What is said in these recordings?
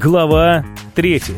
Глава третья.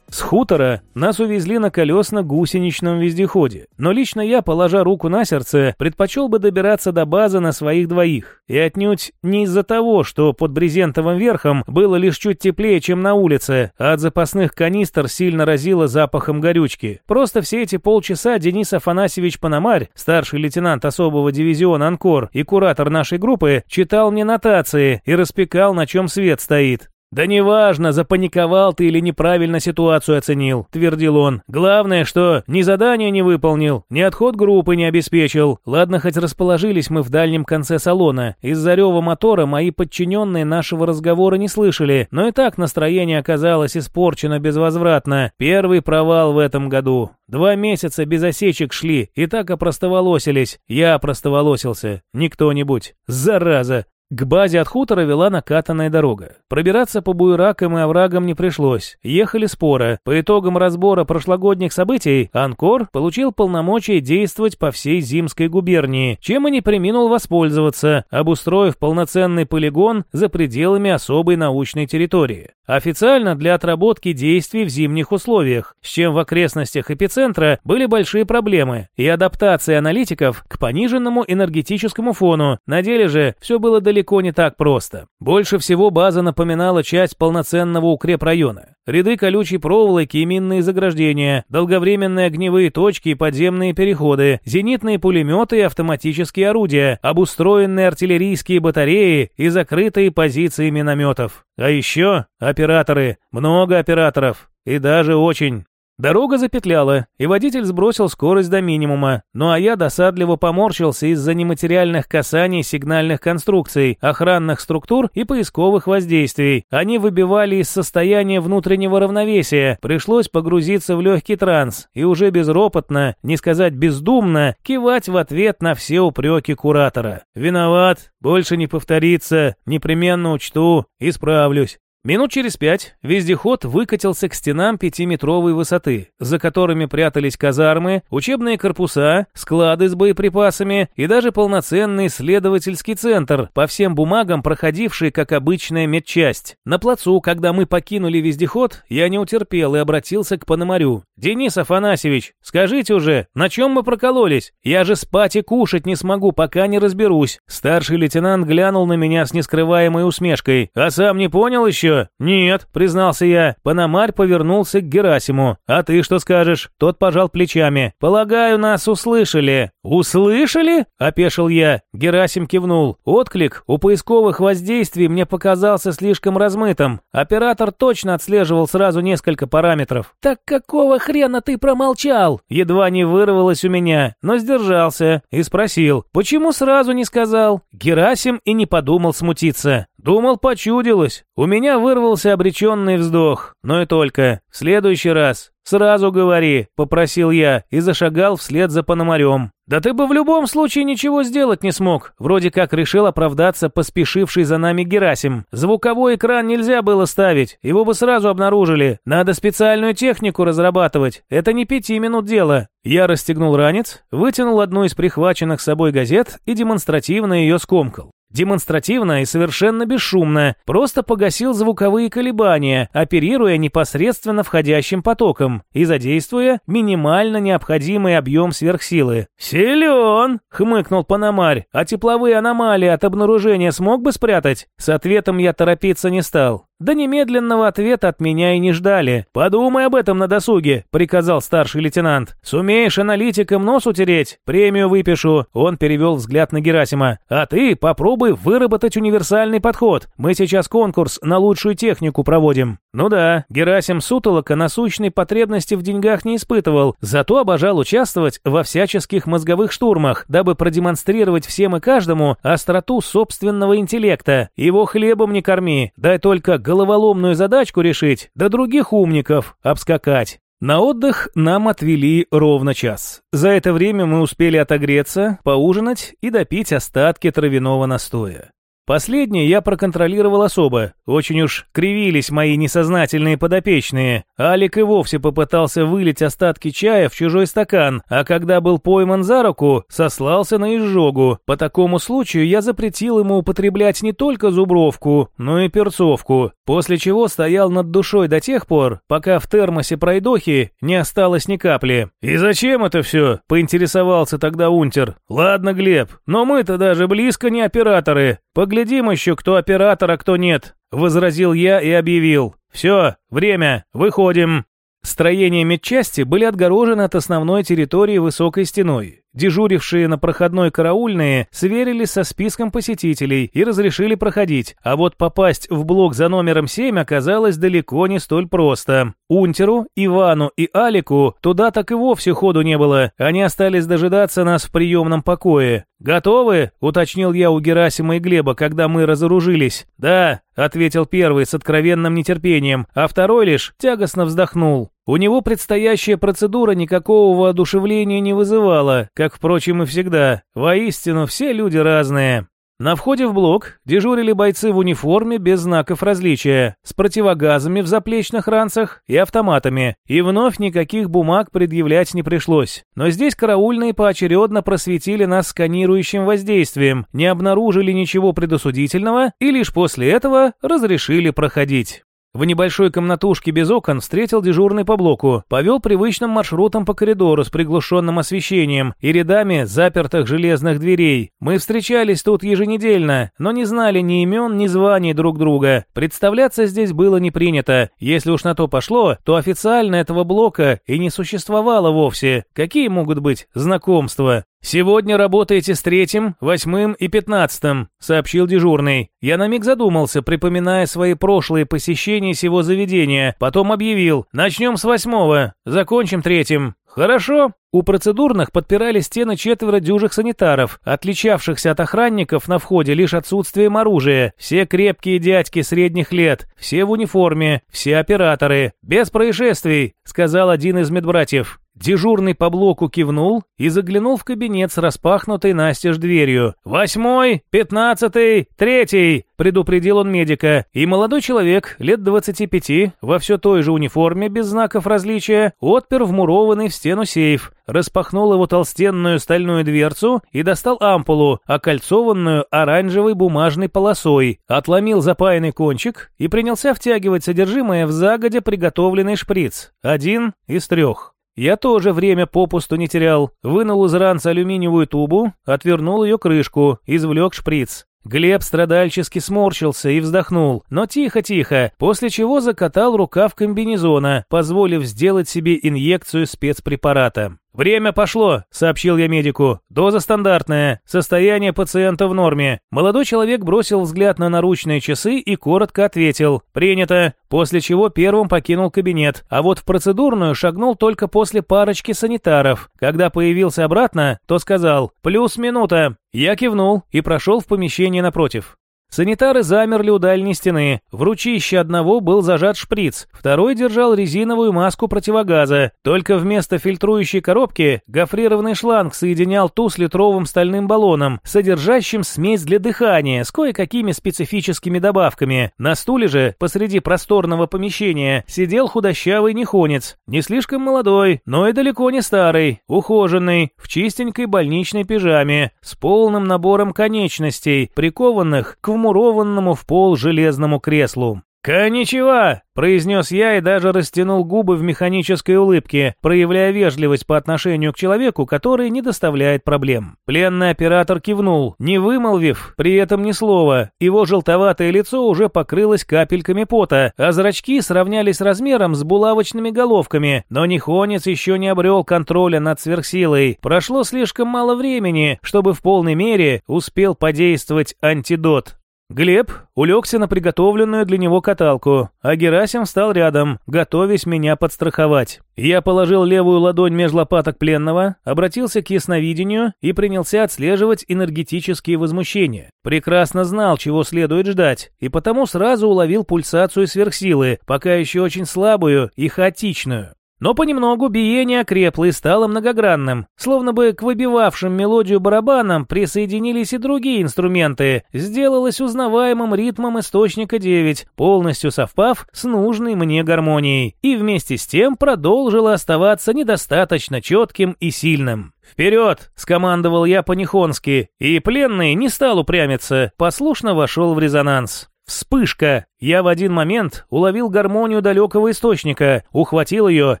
Хутора нас увезли на колесно-гусеничном вездеходе, но лично я, положа руку на сердце, предпочел бы добираться до базы на своих двоих. И отнюдь не из-за того, что под брезентовым верхом было лишь чуть теплее, чем на улице, а от запасных канистр сильно разило запахом горючки. Просто все эти полчаса Денис Афанасьевич Пономарь, старший лейтенант особого дивизиона «Анкор» и куратор нашей группы, читал мне нотации и распекал, на чем свет стоит. «Да неважно, запаниковал ты или неправильно ситуацию оценил», — твердил он. «Главное, что ни задание не выполнил, ни отход группы не обеспечил. Ладно, хоть расположились мы в дальнем конце салона. Из-за рева мотора мои подчиненные нашего разговора не слышали, но и так настроение оказалось испорчено безвозвратно. Первый провал в этом году. Два месяца без осечек шли, и так опростоволосились. Я опростоволосился. Не кто-нибудь. Зараза. К базе от хутора вела накатанная дорога. Пробираться по буеракам и оврагам не пришлось. Ехали споро. По итогам разбора прошлогодних событий Анкор получил полномочия действовать по всей Зимской губернии, чем и не приминул воспользоваться, обустроив полноценный полигон за пределами особой научной территории. Официально для отработки действий в зимних условиях, с чем в окрестностях эпицентра были большие проблемы, и адаптации аналитиков к пониженному энергетическому фону. На деле же все было далеко не так просто. Больше всего база напоминала часть полноценного укрепрайона. Ряды колючей проволоки и минные заграждения, долговременные огневые точки и подземные переходы, зенитные пулеметы и автоматические орудия, обустроенные артиллерийские батареи и закрытые позиции минометов. А еще операторы, много операторов, и даже очень. Дорога запетляла, и водитель сбросил скорость до минимума, ну а я досадливо поморщился из-за нематериальных касаний сигнальных конструкций, охранных структур и поисковых воздействий. Они выбивали из состояния внутреннего равновесия, пришлось погрузиться в легкий транс и уже безропотно, не сказать бездумно, кивать в ответ на все упреки куратора. «Виноват, больше не повторится, непременно учту, исправлюсь». Минут через пять вездеход выкатился к стенам пятиметровой высоты, за которыми прятались казармы, учебные корпуса, склады с боеприпасами и даже полноценный исследовательский центр, по всем бумагам проходивший как обычная медчасть. На плацу, когда мы покинули вездеход, я не утерпел и обратился к Пономарю. «Денис Афанасьевич, скажите уже, на чем мы прокололись? Я же спать и кушать не смогу, пока не разберусь». Старший лейтенант глянул на меня с нескрываемой усмешкой. «А сам не понял еще?» «Нет», — признался я. Пономарь повернулся к Герасиму. «А ты что скажешь?» Тот пожал плечами. «Полагаю, нас услышали». «Услышали?» — опешил я. Герасим кивнул. Отклик у поисковых воздействий мне показался слишком размытым. Оператор точно отслеживал сразу несколько параметров. «Так какого хрена ты промолчал?» Едва не вырвалось у меня, но сдержался и спросил. «Почему сразу не сказал?» Герасим и не подумал смутиться. Думал, почудилось. У меня вырвался обреченный вздох, но и только. В следующий раз «Сразу говори», — попросил я и зашагал вслед за Пономарем. «Да ты бы в любом случае ничего сделать не смог», — вроде как решил оправдаться поспешивший за нами Герасим. «Звуковой экран нельзя было ставить, его бы сразу обнаружили. Надо специальную технику разрабатывать, это не пяти минут дело». Я расстегнул ранец, вытянул одну из прихваченных с собой газет и демонстративно ее скомкал. Демонстративно и совершенно бесшумно, просто погасил звуковые колебания, оперируя непосредственно входящим потоком и задействуя минимально необходимый объем сверхсилы. «Силен!» — хмыкнул Панамарь. «А тепловые аномалии от обнаружения смог бы спрятать?» С ответом я торопиться не стал. Да немедленного ответа от меня и не ждали. «Подумай об этом на досуге», — приказал старший лейтенант. «Сумеешь аналитикам нос утереть? Премию выпишу». Он перевел взгляд на Герасима. «А ты попробуй выработать универсальный подход. Мы сейчас конкурс на лучшую технику проводим». Ну да, Герасим Сутолока насущной потребности в деньгах не испытывал, зато обожал участвовать во всяческих мозговых штурмах, дабы продемонстрировать всем и каждому остроту собственного интеллекта. Его хлебом не корми, дай только головоломную задачку решить, да других умников обскакать. На отдых нам отвели ровно час. За это время мы успели отогреться, поужинать и допить остатки травяного настоя. Последнее я проконтролировал особо. Очень уж кривились мои несознательные подопечные. Алик и вовсе попытался вылить остатки чая в чужой стакан, а когда был пойман за руку, сослался на изжогу. По такому случаю я запретил ему употреблять не только зубровку, но и перцовку, после чего стоял над душой до тех пор, пока в термосе пройдохи не осталось ни капли. «И зачем это все?» – поинтересовался тогда Унтер. «Ладно, Глеб, но мы-то даже близко не операторы. Поглядим еще, кто оператор, а кто нет», — возразил я и объявил. «Все, время, выходим». Строения медчасти были отгорожены от основной территории высокой стеной. Дежурившие на проходной караульные сверились со списком посетителей и разрешили проходить, а вот попасть в блок за номером 7 оказалось далеко не столь просто. Унтеру, Ивану и Алику туда так и вовсе ходу не было, они остались дожидаться нас в приемном покое. «Готовы?» — уточнил я у Герасима и Глеба, когда мы разоружились. «Да», — ответил первый с откровенным нетерпением, а второй лишь тягостно вздохнул. У него предстоящая процедура никакого воодушевления не вызывала, как, впрочем, и всегда. Воистину, все люди разные. На входе в блок дежурили бойцы в униформе без знаков различия, с противогазами в заплечных ранцах и автоматами, и вновь никаких бумаг предъявлять не пришлось. Но здесь караульные поочередно просветили нас сканирующим воздействием, не обнаружили ничего предосудительного и лишь после этого разрешили проходить. В небольшой комнатушке без окон встретил дежурный по блоку, повел привычным маршрутом по коридору с приглушенным освещением и рядами запертых железных дверей. Мы встречались тут еженедельно, но не знали ни имен, ни званий друг друга. Представляться здесь было не принято. Если уж на то пошло, то официально этого блока и не существовало вовсе. Какие могут быть знакомства? «Сегодня работаете с третьим, восьмым и пятнадцатым», — сообщил дежурный. Я на миг задумался, припоминая свои прошлые посещения сего заведения. Потом объявил «Начнем с восьмого, закончим третьим». «Хорошо». У процедурных подпирали стены четверо дюжих санитаров, отличавшихся от охранников на входе лишь отсутствием оружия. Все крепкие дядьки средних лет, все в униформе, все операторы. «Без происшествий», — сказал один из медбратьев. Дежурный по блоку кивнул и заглянул в кабинет с распахнутой настежь дверью. «Восьмой, пятнадцатый, третий!» – предупредил он медика. И молодой человек, лет двадцати пяти, во все той же униформе, без знаков различия, отпер вмурованный в стену сейф, распахнул его толстенную стальную дверцу и достал ампулу, окольцованную оранжевой бумажной полосой, отломил запаянный кончик и принялся втягивать содержимое в загодя приготовленный шприц. Один из трех. Я тоже время попусту не терял. Вынул из ранца алюминиевую тубу, отвернул ее крышку, извлек шприц. Глеб страдальчески сморщился и вздохнул, но тихо-тихо, после чего закатал рукав комбинезона, позволив сделать себе инъекцию спецпрепарата. «Время пошло», — сообщил я медику. «Доза стандартная. Состояние пациента в норме». Молодой человек бросил взгляд на наручные часы и коротко ответил «Принято», после чего первым покинул кабинет, а вот в процедурную шагнул только после парочки санитаров. Когда появился обратно, то сказал «Плюс минута». Я кивнул и прошел в помещение напротив. Санитары замерли у дальней стены. В ручище одного был зажат шприц, второй держал резиновую маску противогаза. Только вместо фильтрующей коробки гофрированный шланг соединял ту с литровым стальным баллоном, содержащим смесь для дыхания с кое-какими специфическими добавками. На стуле же, посреди просторного помещения, сидел худощавый нехонец. Не слишком молодой, но и далеко не старый, ухоженный, в чистенькой больничной пижаме, с полным набором конечностей, прикованных к вмурованному в пол железному креслу. «Коничева!» – произнес я и даже растянул губы в механической улыбке, проявляя вежливость по отношению к человеку, который не доставляет проблем. Пленный оператор кивнул, не вымолвив при этом ни слова. Его желтоватое лицо уже покрылось капельками пота, а зрачки сравнялись размером с булавочными головками, но Нихонец еще не обрел контроля над сверхсилой. Прошло слишком мало времени, чтобы в полной мере успел подействовать антидот. Глеб улегся на приготовленную для него каталку, а Герасим встал рядом, готовясь меня подстраховать. Я положил левую ладонь меж лопаток пленного, обратился к ясновидению и принялся отслеживать энергетические возмущения. Прекрасно знал, чего следует ждать, и потому сразу уловил пульсацию сверхсилы, пока еще очень слабую и хаотичную. Но понемногу биение окрепло и стало многогранным, словно бы к выбивавшим мелодию барабанам присоединились и другие инструменты, сделалось узнаваемым ритмом источника 9, полностью совпав с нужной мне гармонией, и вместе с тем продолжило оставаться недостаточно четким и сильным. «Вперед!» — скомандовал я по-нихонски, и пленный не стал упрямиться, послушно вошел в резонанс. Вспышка! Я в один момент уловил гармонию далекого источника, ухватил ее,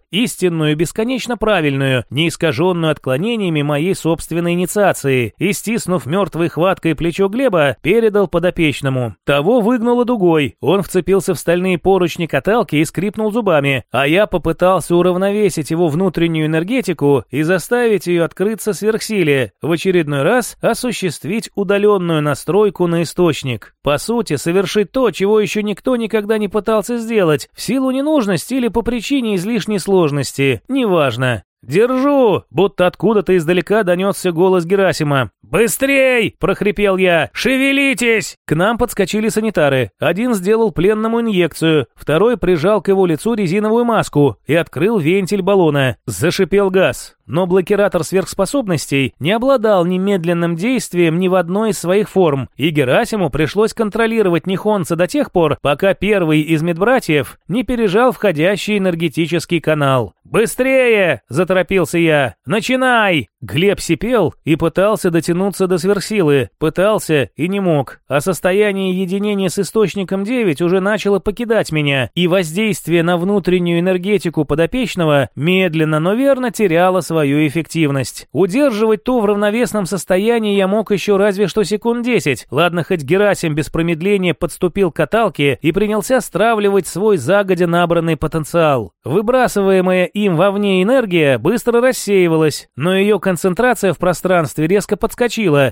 истинную, бесконечно правильную, не искаженную отклонениями моей собственной инициации, и, стиснув мертвой хваткой плечо Глеба, передал подопечному. Того выгнуло дугой, он вцепился в стальные поручни каталки и скрипнул зубами, а я попытался уравновесить его внутреннюю энергетику и заставить ее открыться сверхсиле, в очередной раз осуществить удаленную настройку на источник. По сути, совершить то, чего еще никто никогда не пытался сделать, в силу ненужности или по причине излишней сложности, неважно. «Держу!» Будто откуда-то издалека донесся голос Герасима. «Быстрей!» – прохрипел я. «Шевелитесь!» К нам подскочили санитары. Один сделал пленному инъекцию, второй прижал к его лицу резиновую маску и открыл вентиль баллона. Зашипел газ но блокиратор сверхспособностей не обладал немедленным действием ни в одной из своих форм, и Герасиму пришлось контролировать Нихонца до тех пор, пока первый из медбратьев не пережал входящий энергетический канал. «Быстрее!» – заторопился я. «Начинай!» Глеб сипел и пытался дотянуться до сверхсилы. Пытался и не мог. А состояние единения с источником 9 уже начало покидать меня, и воздействие на внутреннюю энергетику подопечного медленно, но верно теряло свою эффективность. Удерживать ту в равновесном состоянии я мог еще разве что секунд 10. Ладно, хоть Герасим без промедления подступил к каталке и принялся стравливать свой загодя набранный потенциал. Выбрасываемая им вовне энергия быстро рассеивалась, но ее концентрация в пространстве резко подскочила,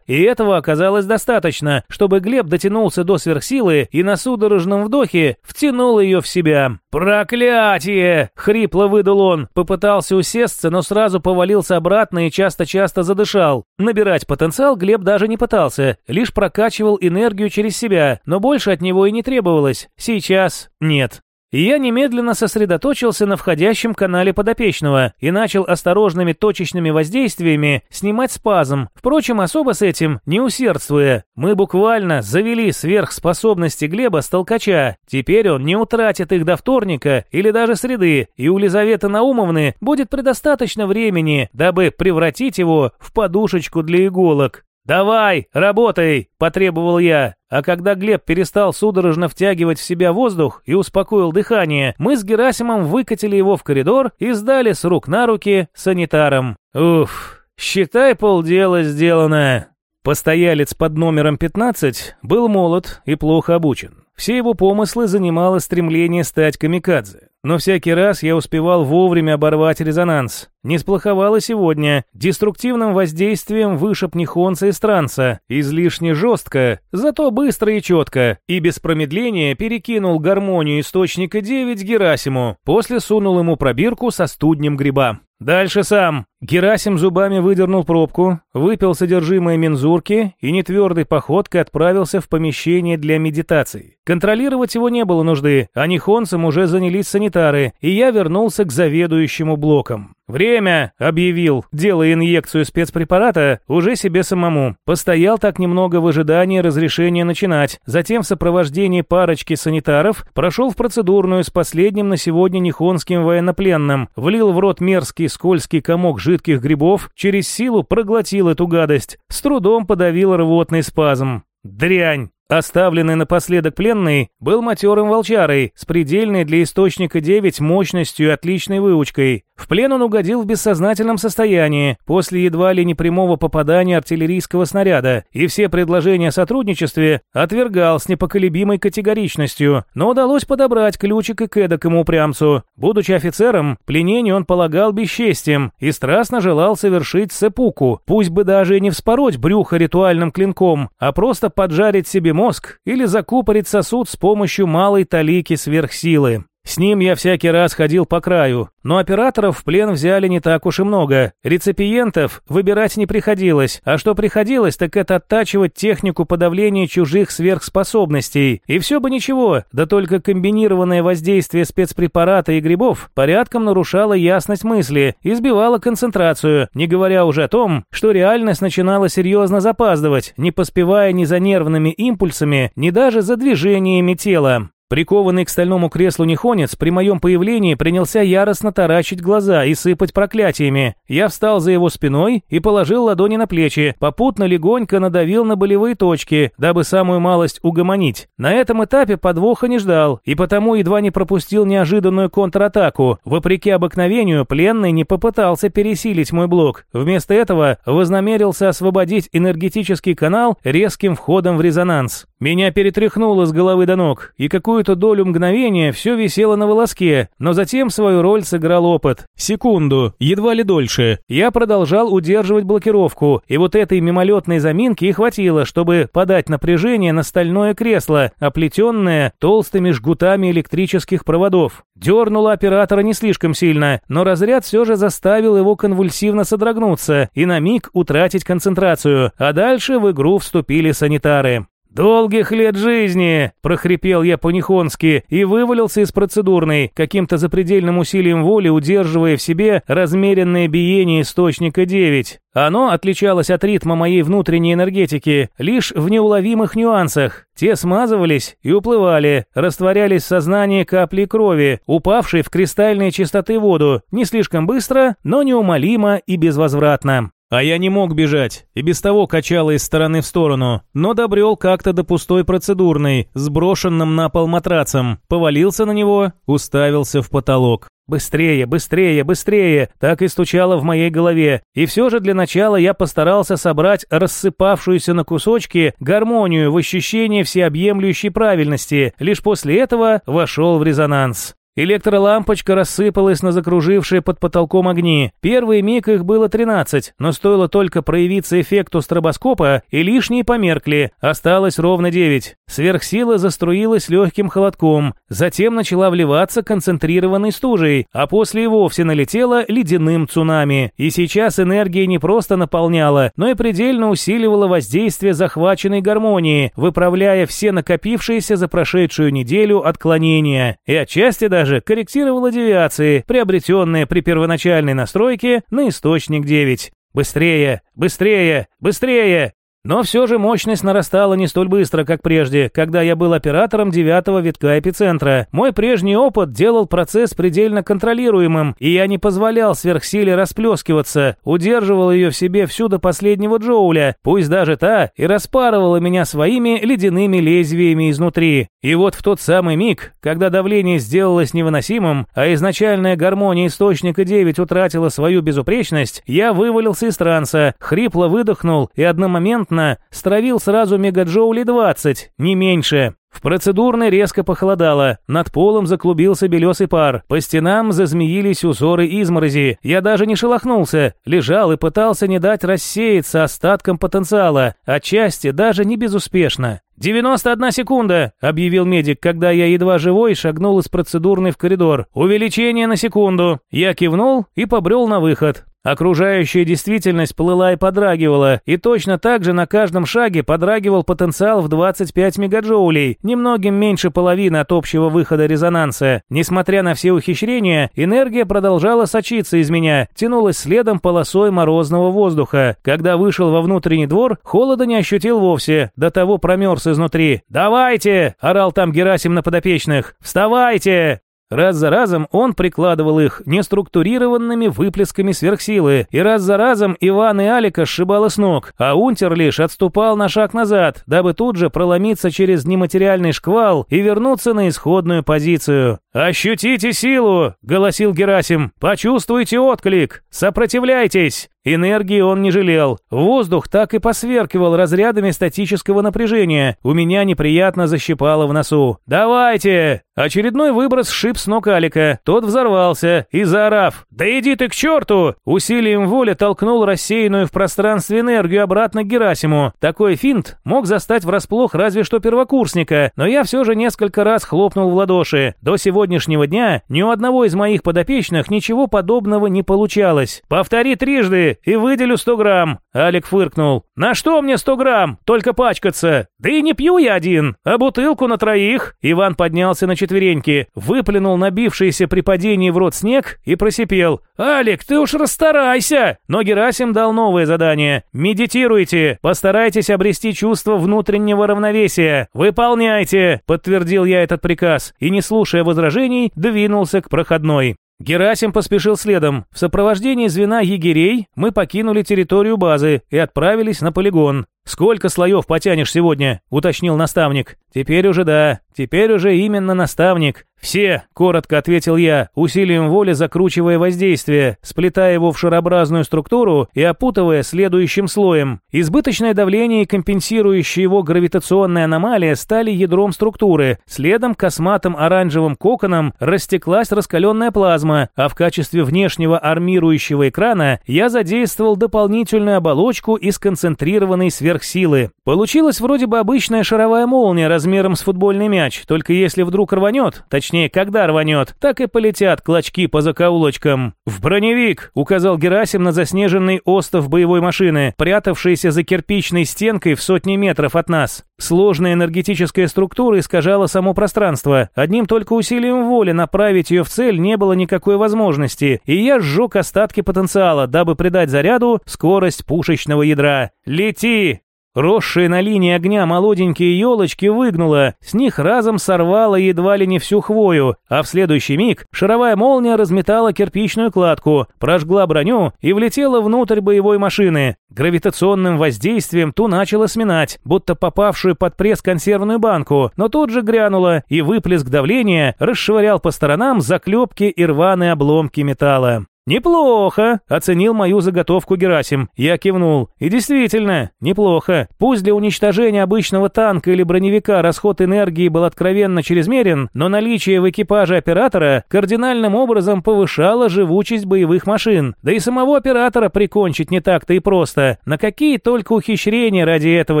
и этого оказалось достаточно, чтобы Глеб дотянулся до сверхсилы и на судорожном вдохе втянул ее в себя. «Проклятие!» — хрипло выдал он, попытался усесться, но сразу повалился обратно и часто-часто задышал. Набирать потенциал Глеб даже не пытался, лишь прокачивал энергию через себя, но больше от него и не требовалось. Сейчас нет и я немедленно сосредоточился на входящем канале подопечного и начал осторожными точечными воздействиями снимать спазм, впрочем, особо с этим не усердствуя. Мы буквально завели сверхспособности Глеба с толкача, теперь он не утратит их до вторника или даже среды, и у Лизаветы Наумовны будет предостаточно времени, дабы превратить его в подушечку для иголок. «Давай, работай!» – потребовал я. А когда Глеб перестал судорожно втягивать в себя воздух и успокоил дыхание, мы с Герасимом выкатили его в коридор и сдали с рук на руки санитарам. Уф, считай полдела сделано. Постоялец под номером 15 был молод и плохо обучен. Все его помыслы занимало стремление стать камикадзе. Но всякий раз я успевал вовремя оборвать резонанс. Не сплоховало сегодня. Деструктивным воздействием вышиб Нихонца из транса. Излишне жестко, зато быстро и четко. И без промедления перекинул гармонию источника 9 Герасиму. После сунул ему пробирку со студнем гриба. «Дальше сам!» Герасим зубами выдернул пробку, выпил содержимое мензурки и нетвердой походкой отправился в помещение для медитаций. Контролировать его не было нужды, а нихонцам уже занялись санитары, и я вернулся к заведующему блоком. «Время!» — объявил, делая инъекцию спецпрепарата уже себе самому. Постоял так немного в ожидании разрешения начинать. Затем в сопровождении парочки санитаров прошел в процедурную с последним на сегодня нихонским военнопленным, влил в рот мерзкий скользкий комок жидких грибов, через силу проглотил эту гадость, с трудом подавил рвотный спазм. Дрянь! Оставленный напоследок пленный был матерым волчарой с предельной для источника 9 мощностью и отличной выучкой. В плен он угодил в бессознательном состоянии после едва ли не прямого попадания артиллерийского снаряда, и все предложения о сотрудничестве отвергал с непоколебимой категоричностью, но удалось подобрать ключик и к эдакому упрямцу. Будучи офицером, пленение он полагал бесчестием и страстно желал совершить сепуку, пусть бы даже не вспороть брюхо ритуальным клинком, а просто поджарить себе мозг или закупорить сосуд с помощью малой талики сверхсилы. С ним я всякий раз ходил по краю, но операторов в плен взяли не так уж и много. Реципиентов выбирать не приходилось, а что приходилось, так это оттачивать технику подавления чужих сверхспособностей. И все бы ничего, да только комбинированное воздействие спецпрепарата и грибов порядком нарушало ясность мысли и сбивало концентрацию, не говоря уже о том, что реальность начинала серьезно запаздывать, не поспевая ни за нервными импульсами, ни даже за движениями тела. Прикованный к стальному креслу Нихонец при моем появлении принялся яростно таращить глаза и сыпать проклятиями. Я встал за его спиной и положил ладони на плечи, попутно легонько надавил на болевые точки, дабы самую малость угомонить. На этом этапе подвоха не ждал, и потому едва не пропустил неожиданную контратаку. Вопреки обыкновению, пленный не попытался пересилить мой блок. Вместо этого вознамерился освободить энергетический канал резким входом в резонанс. Меня перетряхнуло с головы до ног, и какую какую-то долю мгновения все висело на волоске, но затем свою роль сыграл опыт. Секунду, едва ли дольше. Я продолжал удерживать блокировку, и вот этой мимолетной заминки и хватило, чтобы подать напряжение на стальное кресло, оплетенное толстыми жгутами электрических проводов. Дернуло оператора не слишком сильно, но разряд все же заставил его конвульсивно содрогнуться и на миг утратить концентрацию, а дальше в игру вступили санитары. «Долгих лет жизни!» – прохрипел я по-нихонски и вывалился из процедурной, каким-то запредельным усилием воли удерживая в себе размеренное биение источника 9. Оно отличалось от ритма моей внутренней энергетики лишь в неуловимых нюансах. Те смазывались и уплывали, растворялись в сознании капли крови, упавшей в кристальные чистоты воду, не слишком быстро, но неумолимо и безвозвратно. А я не мог бежать, и без того качало из стороны в сторону, но добрел как-то до пустой процедурной, сброшенным на пол матрацем, повалился на него, уставился в потолок. «Быстрее, быстрее, быстрее!» Так и стучало в моей голове. И все же для начала я постарался собрать рассыпавшуюся на кусочки гармонию в ощущении всеобъемлющей правильности. Лишь после этого вошел в резонанс. Электролампочка рассыпалась на закружившие под потолком огни. Первый миг их было 13, но стоило только проявиться эффекту стробоскопа, и лишние померкли, осталось ровно 9. Сверхсила заструилась легким холодком, затем начала вливаться концентрированной стужей, а после и вовсе налетела ледяным цунами. И сейчас энергия не просто наполняла, но и предельно усиливала воздействие захваченной гармонии, выправляя все накопившиеся за прошедшую неделю отклонения. И отчасти даже даже корректировала девиации, приобретенные при первоначальной настройке на источник 9. Быстрее, быстрее, быстрее! Но все же мощность нарастала не столь быстро, как прежде, когда я был оператором девятого витка эпицентра. Мой прежний опыт делал процесс предельно контролируемым, и я не позволял сверхсиле расплескиваться, удерживал ее в себе всю до последнего джоуля, пусть даже та и распарывала меня своими ледяными лезвиями изнутри. И вот в тот самый миг, когда давление сделалось невыносимым, а изначальная гармония источника 9 утратила свою безупречность, я вывалился из транса, хрипло выдохнул и одномоментно внезапно стравил сразу мегаджоули 20, не меньше. В процедурной резко похолодало, над полом заклубился белесый пар, по стенам зазмеились узоры изморози. Я даже не шелохнулся, лежал и пытался не дать рассеяться остаткам потенциала, отчасти даже не безуспешно. «91 секунда», — объявил медик, когда я едва живой шагнул из процедурной в коридор. «Увеличение на секунду». Я кивнул и побрел на выход. Окружающая действительность плыла и подрагивала, и точно так же на каждом шаге подрагивал потенциал в 25 мегаджоулей, немногим меньше половины от общего выхода резонанса. Несмотря на все ухищрения, энергия продолжала сочиться из меня, тянулась следом полосой морозного воздуха. Когда вышел во внутренний двор, холода не ощутил вовсе, до того промерз изнутри. «Давайте!» – орал там Герасим на подопечных. «Вставайте!» Раз за разом он прикладывал их неструктурированными выплесками сверхсилы, и раз за разом Иван и Алика сшибало с ног, а Унтер лишь отступал на шаг назад, дабы тут же проломиться через нематериальный шквал и вернуться на исходную позицию. «Ощутите силу!» — голосил Герасим. «Почувствуйте отклик! Сопротивляйтесь!» Энергии он не жалел. Воздух так и посверкивал разрядами статического напряжения. У меня неприятно защипало в носу. «Давайте!» Очередной выброс шип с ног Алика. Тот взорвался и, заорав «Да иди ты к черту!» усилием воли толкнул рассеянную в пространстве энергию обратно к Герасиму. Такой финт мог застать врасплох разве что первокурсника, но я все же несколько раз хлопнул в ладоши. До сегодняшнего дня ни у одного из моих подопечных ничего подобного не получалось. «Повтори трижды и выделю 100 грамм!» Алик фыркнул. «На что мне 100 грамм? Только пачкаться! Да и не пью я один, а бутылку на троих!» Иван поднялся на четвереньки, выплюнул набившийся при падении в рот снег и просипел. «Алик, ты уж расстарайся!» Но Герасим дал новое задание. «Медитируйте, постарайтесь обрести чувство внутреннего равновесия. Выполняйте!» Подтвердил я этот приказ и, не слушая возражений, двинулся к проходной. Герасим поспешил следом. В сопровождении звена егерей мы покинули территорию базы и отправились на полигон. «Сколько слоев потянешь сегодня?» – уточнил наставник. «Теперь уже да. Теперь уже именно наставник. «Все», — коротко ответил я, усилием воли закручивая воздействие, сплетая его в шарообразную структуру и опутывая следующим слоем. Избыточное давление и компенсирующая его гравитационная аномалия стали ядром структуры. Следом косматым оранжевым коконом растеклась раскаленная плазма, а в качестве внешнего армирующего экрана я задействовал дополнительную оболочку из концентрированной сверхсилы. Получилась вроде бы обычная шаровая молния размером с футбольный мяч, только если вдруг рванет, Точнее, когда рванет, так и полетят клочки по закоулочкам. «В броневик!» — указал Герасим на заснеженный остов боевой машины, прятавшийся за кирпичной стенкой в сотни метров от нас. Сложная энергетическая структура искажала само пространство. Одним только усилием воли направить ее в цель не было никакой возможности, и я сжег остатки потенциала, дабы придать заряду скорость пушечного ядра. «Лети!» Росшие на линии огня молоденькие елочки выгнуло, с них разом сорвало едва ли не всю хвою, а в следующий миг шаровая молния разметала кирпичную кладку, прожгла броню и влетела внутрь боевой машины. Гравитационным воздействием ту начала сминать, будто попавшую под пресс консервную банку, но тут же грянула, и выплеск давления расшвырял по сторонам заклепки и рваные обломки металла. «Неплохо!» – оценил мою заготовку Герасим. Я кивнул. «И действительно, неплохо. Пусть для уничтожения обычного танка или броневика расход энергии был откровенно чрезмерен, но наличие в экипаже оператора кардинальным образом повышало живучесть боевых машин. Да и самого оператора прикончить не так-то и просто. На какие только ухищрения ради этого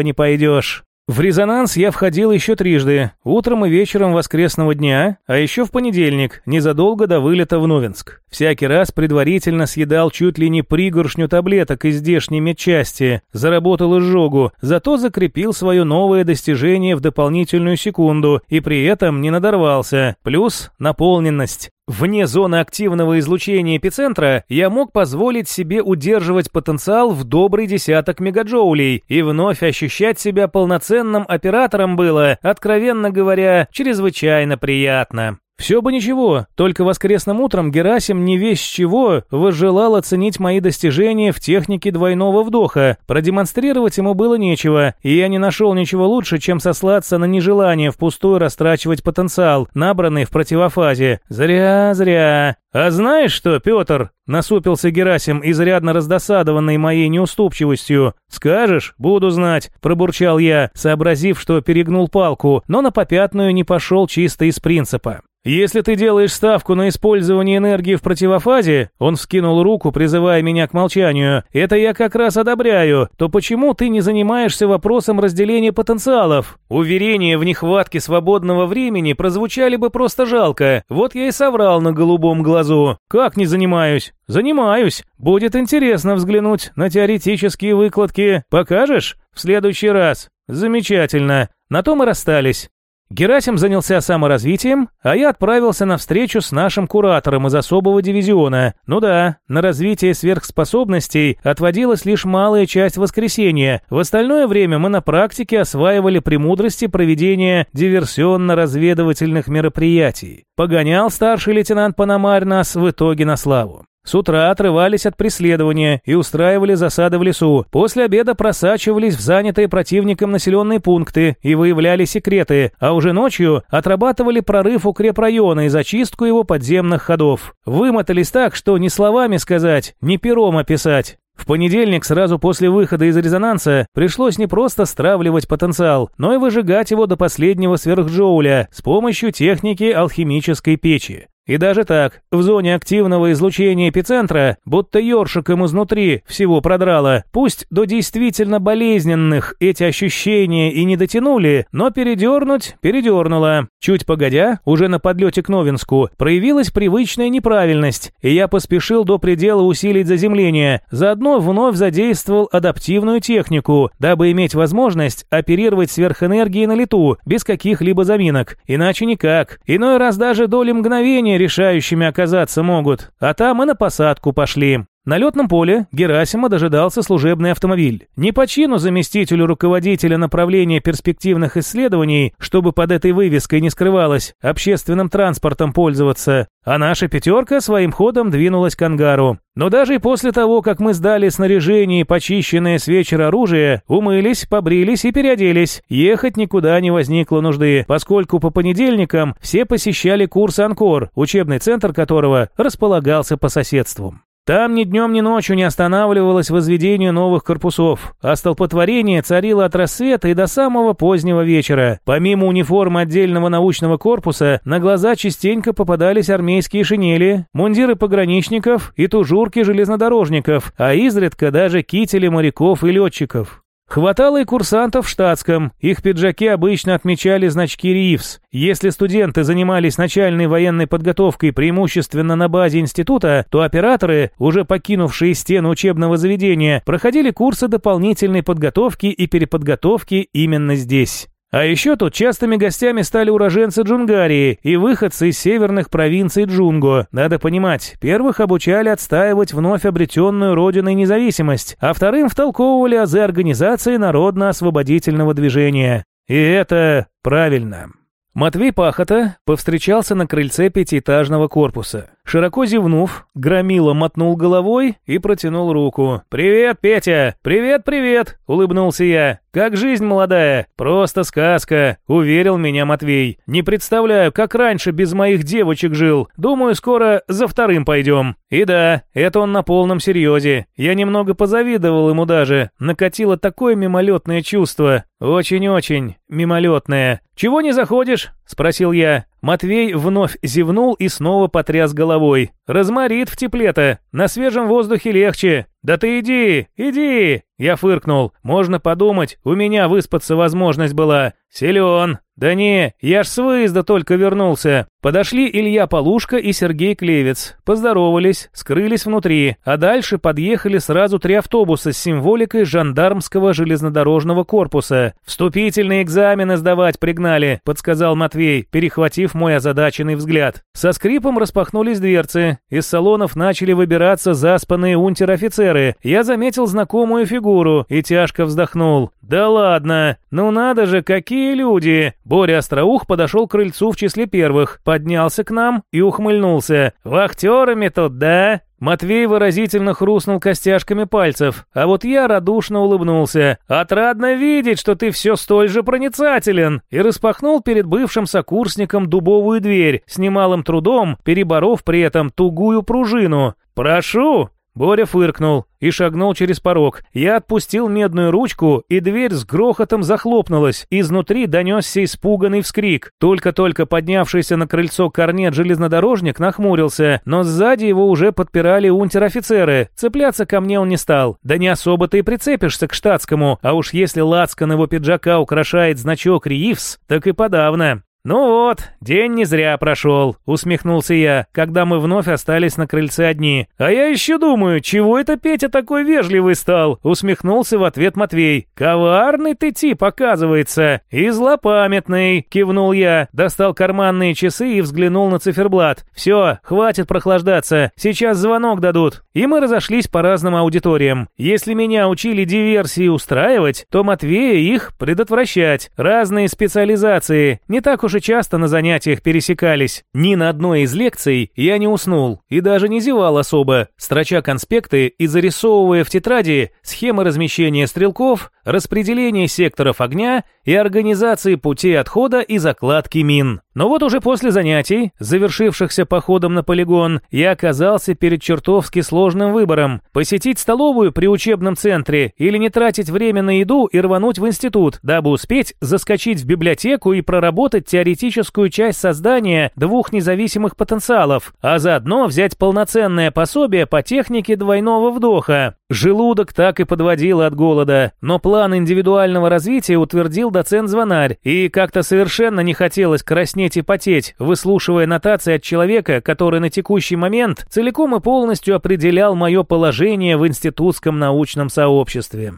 не пойдешь». В резонанс я входил еще трижды, утром и вечером воскресного дня, а еще в понедельник, незадолго до вылета в Новинск. Всякий раз предварительно съедал чуть ли не пригоршню таблеток из здешней медчасти, заработал изжогу, зато закрепил свое новое достижение в дополнительную секунду и при этом не надорвался, плюс наполненность. Вне зоны активного излучения эпицентра я мог позволить себе удерживать потенциал в добрый десяток мегаджоулей, и вновь ощущать себя полноценным оператором было, откровенно говоря, чрезвычайно приятно. Все бы ничего, только воскресным утром Герасим не весь чего возжелал оценить мои достижения в технике двойного вдоха. Продемонстрировать ему было нечего, и я не нашел ничего лучше, чем сослаться на нежелание впустую растрачивать потенциал, набранный в противофазе. Зря, зря. «А знаешь что, Петр?» — насупился Герасим, изрядно раздосадованный моей неуступчивостью. «Скажешь? Буду знать», — пробурчал я, сообразив, что перегнул палку, но на попятную не пошел чисто из принципа. «Если ты делаешь ставку на использование энергии в противофазе», он вскинул руку, призывая меня к молчанию, «это я как раз одобряю, то почему ты не занимаешься вопросом разделения потенциалов? Уверения в нехватке свободного времени прозвучали бы просто жалко, вот я и соврал на голубом глазу. Как не занимаюсь? Занимаюсь. Будет интересно взглянуть на теоретические выкладки. Покажешь? В следующий раз. Замечательно. На том и расстались. Герасим занялся саморазвитием, а я отправился на встречу с нашим куратором из особого дивизиона. Ну да, на развитие сверхспособностей отводилась лишь малая часть воскресенья. В остальное время мы на практике осваивали премудрости проведения диверсионно-разведывательных мероприятий. Погонял старший лейтенант Панамарь нас в итоге на славу. С утра отрывались от преследования и устраивали засады в лесу. После обеда просачивались в занятые противником населенные пункты и выявляли секреты, а уже ночью отрабатывали прорыв укрепрайона и зачистку его подземных ходов. Вымотались так, что ни словами сказать, ни пером описать. В понедельник, сразу после выхода из резонанса, пришлось не просто стравливать потенциал, но и выжигать его до последнего сверхджоуля с помощью техники алхимической печи. И даже так, в зоне активного излучения эпицентра, будто ёршиком изнутри всего продрало, пусть до действительно болезненных эти ощущения и не дотянули, но передернуть передернуло. Чуть погодя, уже на подлете к Новинску, проявилась привычная неправильность, и я поспешил до предела усилить заземление, заодно вновь задействовал адаптивную технику, дабы иметь возможность оперировать сверхэнергией на лету, без каких-либо заминок. Иначе никак. Иной раз даже доли мгновения решающими оказаться могут, а там и на посадку пошли. На летном поле Герасима дожидался служебный автомобиль. Не по чину заместителю руководителя направления перспективных исследований, чтобы под этой вывеской не скрывалось, общественным транспортом пользоваться, а наша пятерка своим ходом двинулась к ангару. Но даже и после того, как мы сдали снаряжение и почищенное с вечера оружие, умылись, побрились и переоделись, ехать никуда не возникло нужды, поскольку по понедельникам все посещали курс «Анкор», учебный центр которого располагался по соседству. Там ни днем, ни ночью не останавливалось возведение новых корпусов, а столпотворение царило от рассвета и до самого позднего вечера. Помимо униформы отдельного научного корпуса, на глаза частенько попадались армейские шинели, мундиры пограничников и тужурки железнодорожников, а изредка даже кители моряков и летчиков. Хватало и курсантов в штатском, их пиджаки обычно отмечали значки РИФС. Если студенты занимались начальной военной подготовкой преимущественно на базе института, то операторы, уже покинувшие стены учебного заведения, проходили курсы дополнительной подготовки и переподготовки именно здесь. А еще тут частыми гостями стали уроженцы Джунгарии и выходцы из северных провинций Джунго. Надо понимать, первых обучали отстаивать вновь обретенную родиной независимость, а вторым втолковывали азы организации народно-освободительного движения. И это правильно. Матвей Пахота повстречался на крыльце пятиэтажного корпуса. Широко зевнув, Громила мотнул головой и протянул руку. «Привет, Петя! Привет-привет!» — улыбнулся я. «Как жизнь молодая? Просто сказка!» — уверил меня Матвей. «Не представляю, как раньше без моих девочек жил. Думаю, скоро за вторым пойдем». И да, это он на полном серьезе. Я немного позавидовал ему даже. Накатило такое мимолетное чувство. Очень-очень мимолетное. «Чего не заходишь?» — спросил я. Матвей вновь зевнул и снова потряс головой. «Разморит в тепле-то. На свежем воздухе легче. Да ты иди, иди!» Я фыркнул. «Можно подумать, у меня выспаться возможность была. Силен. Да не, я ж с выезда только вернулся». Подошли Илья Полушка и Сергей Клевец. Поздоровались, скрылись внутри, а дальше подъехали сразу три автобуса с символикой жандармского железнодорожного корпуса. «Вступительные экзамены сдавать пригнали», — подсказал Матвей, перехватив мой озадаченный взгляд. Со скрипом распахнулись дверцы. Из салонов начали выбираться заспанные унтер-офицеры. Я заметил знакомую фигуру и тяжко вздохнул. «Да ладно! Ну надо же, какие люди!» Боря Остроух подошел к крыльцу в числе первых, поднялся к нам и ухмыльнулся. «Вахтерами тут, да?» Матвей выразительно хрустнул костяшками пальцев, а вот я радушно улыбнулся. «Отрадно видеть, что ты все столь же проницателен!» и распахнул перед бывшим сокурсником дубовую дверь, с немалым трудом, переборов при этом тугую пружину. «Прошу!» Боря фыркнул и шагнул через порог. Я отпустил медную ручку, и дверь с грохотом захлопнулась. Изнутри донесся испуганный вскрик. Только-только поднявшийся на крыльцо корнет железнодорожник нахмурился, но сзади его уже подпирали унтер-офицеры. Цепляться ко мне он не стал. Да не особо ты и прицепишься к штатскому, а уж если лацкан его пиджака украшает значок «Риевс», так и подавно. «Ну вот, день не зря прошел», — усмехнулся я, когда мы вновь остались на крыльце одни. «А я еще думаю, чего это Петя такой вежливый стал?» — усмехнулся в ответ Матвей. «Коварный ты тип, оказывается, и злопамятный», — кивнул я, достал карманные часы и взглянул на циферблат. «Все, хватит прохлаждаться, сейчас звонок дадут». И мы разошлись по разным аудиториям. Если меня учили диверсии устраивать, то Матвея их предотвращать. Разные специализации, не так уж и часто на занятиях пересекались. Ни на одной из лекций я не уснул и даже не зевал особо, строча конспекты и зарисовывая в тетради схемы размещения стрелков, распределения секторов огня и организации путей отхода и закладки мин. Но вот уже после занятий, завершившихся походом на полигон, я оказался перед чертовски сложным выбором – посетить столовую при учебном центре или не тратить время на еду и рвануть в институт, дабы успеть заскочить в библиотеку и проработать теоретическую часть создания двух независимых потенциалов, а заодно взять полноценное пособие по технике двойного вдоха. Желудок так и подводило от голода, но план индивидуального развития утвердил доцент Звонарь, и как-то совершенно не хотелось краснеть и потеть, выслушивая нотации от человека, который на текущий момент целиком и полностью определял мое положение в институтском научном сообществе.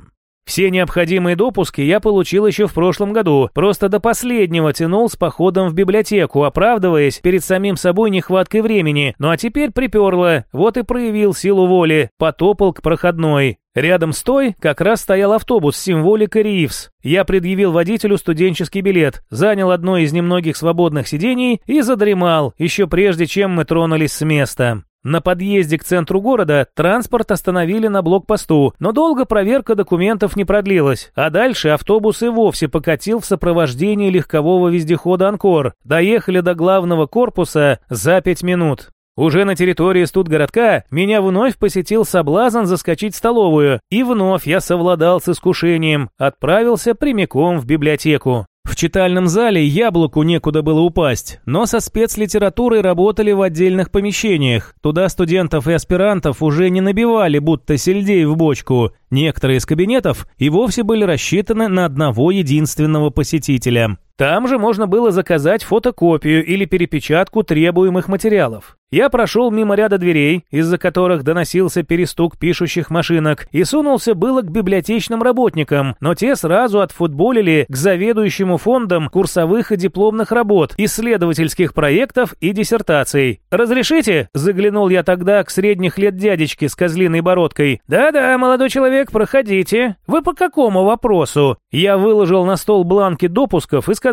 Все необходимые допуски я получил еще в прошлом году, просто до последнего тянул с походом в библиотеку, оправдываясь перед самим собой нехваткой времени, ну а теперь приперло, вот и проявил силу воли, потопал к проходной. Рядом с той как раз стоял автобус с символикой Ривс. Я предъявил водителю студенческий билет, занял одно из немногих свободных сидений и задремал, еще прежде чем мы тронулись с места. На подъезде к центру города транспорт остановили на блокпосту, но долго проверка документов не продлилась, а дальше автобус и вовсе покатил в сопровождении легкового вездехода «Анкор». Доехали до главного корпуса за пять минут. Уже на территории студгородка меня вновь посетил соблазн заскочить в столовую, и вновь я совладал с искушением, отправился прямиком в библиотеку. В читальном зале яблоку некуда было упасть, но со спецлитературой работали в отдельных помещениях. Туда студентов и аспирантов уже не набивали, будто сельдей в бочку. Некоторые из кабинетов и вовсе были рассчитаны на одного единственного посетителя. Там же можно было заказать фотокопию или перепечатку требуемых материалов. Я прошел мимо ряда дверей, из-за которых доносился перестук пишущих машинок, и сунулся было к библиотечным работникам, но те сразу отфутболили к заведующему фондом курсовых и дипломных работ, исследовательских проектов и диссертаций. «Разрешите?» – заглянул я тогда к средних лет дядечке с козлиной бородкой. «Да-да, молодой человек, проходите. Вы по какому вопросу?» Я выложил на стол бланки допусков и сказал,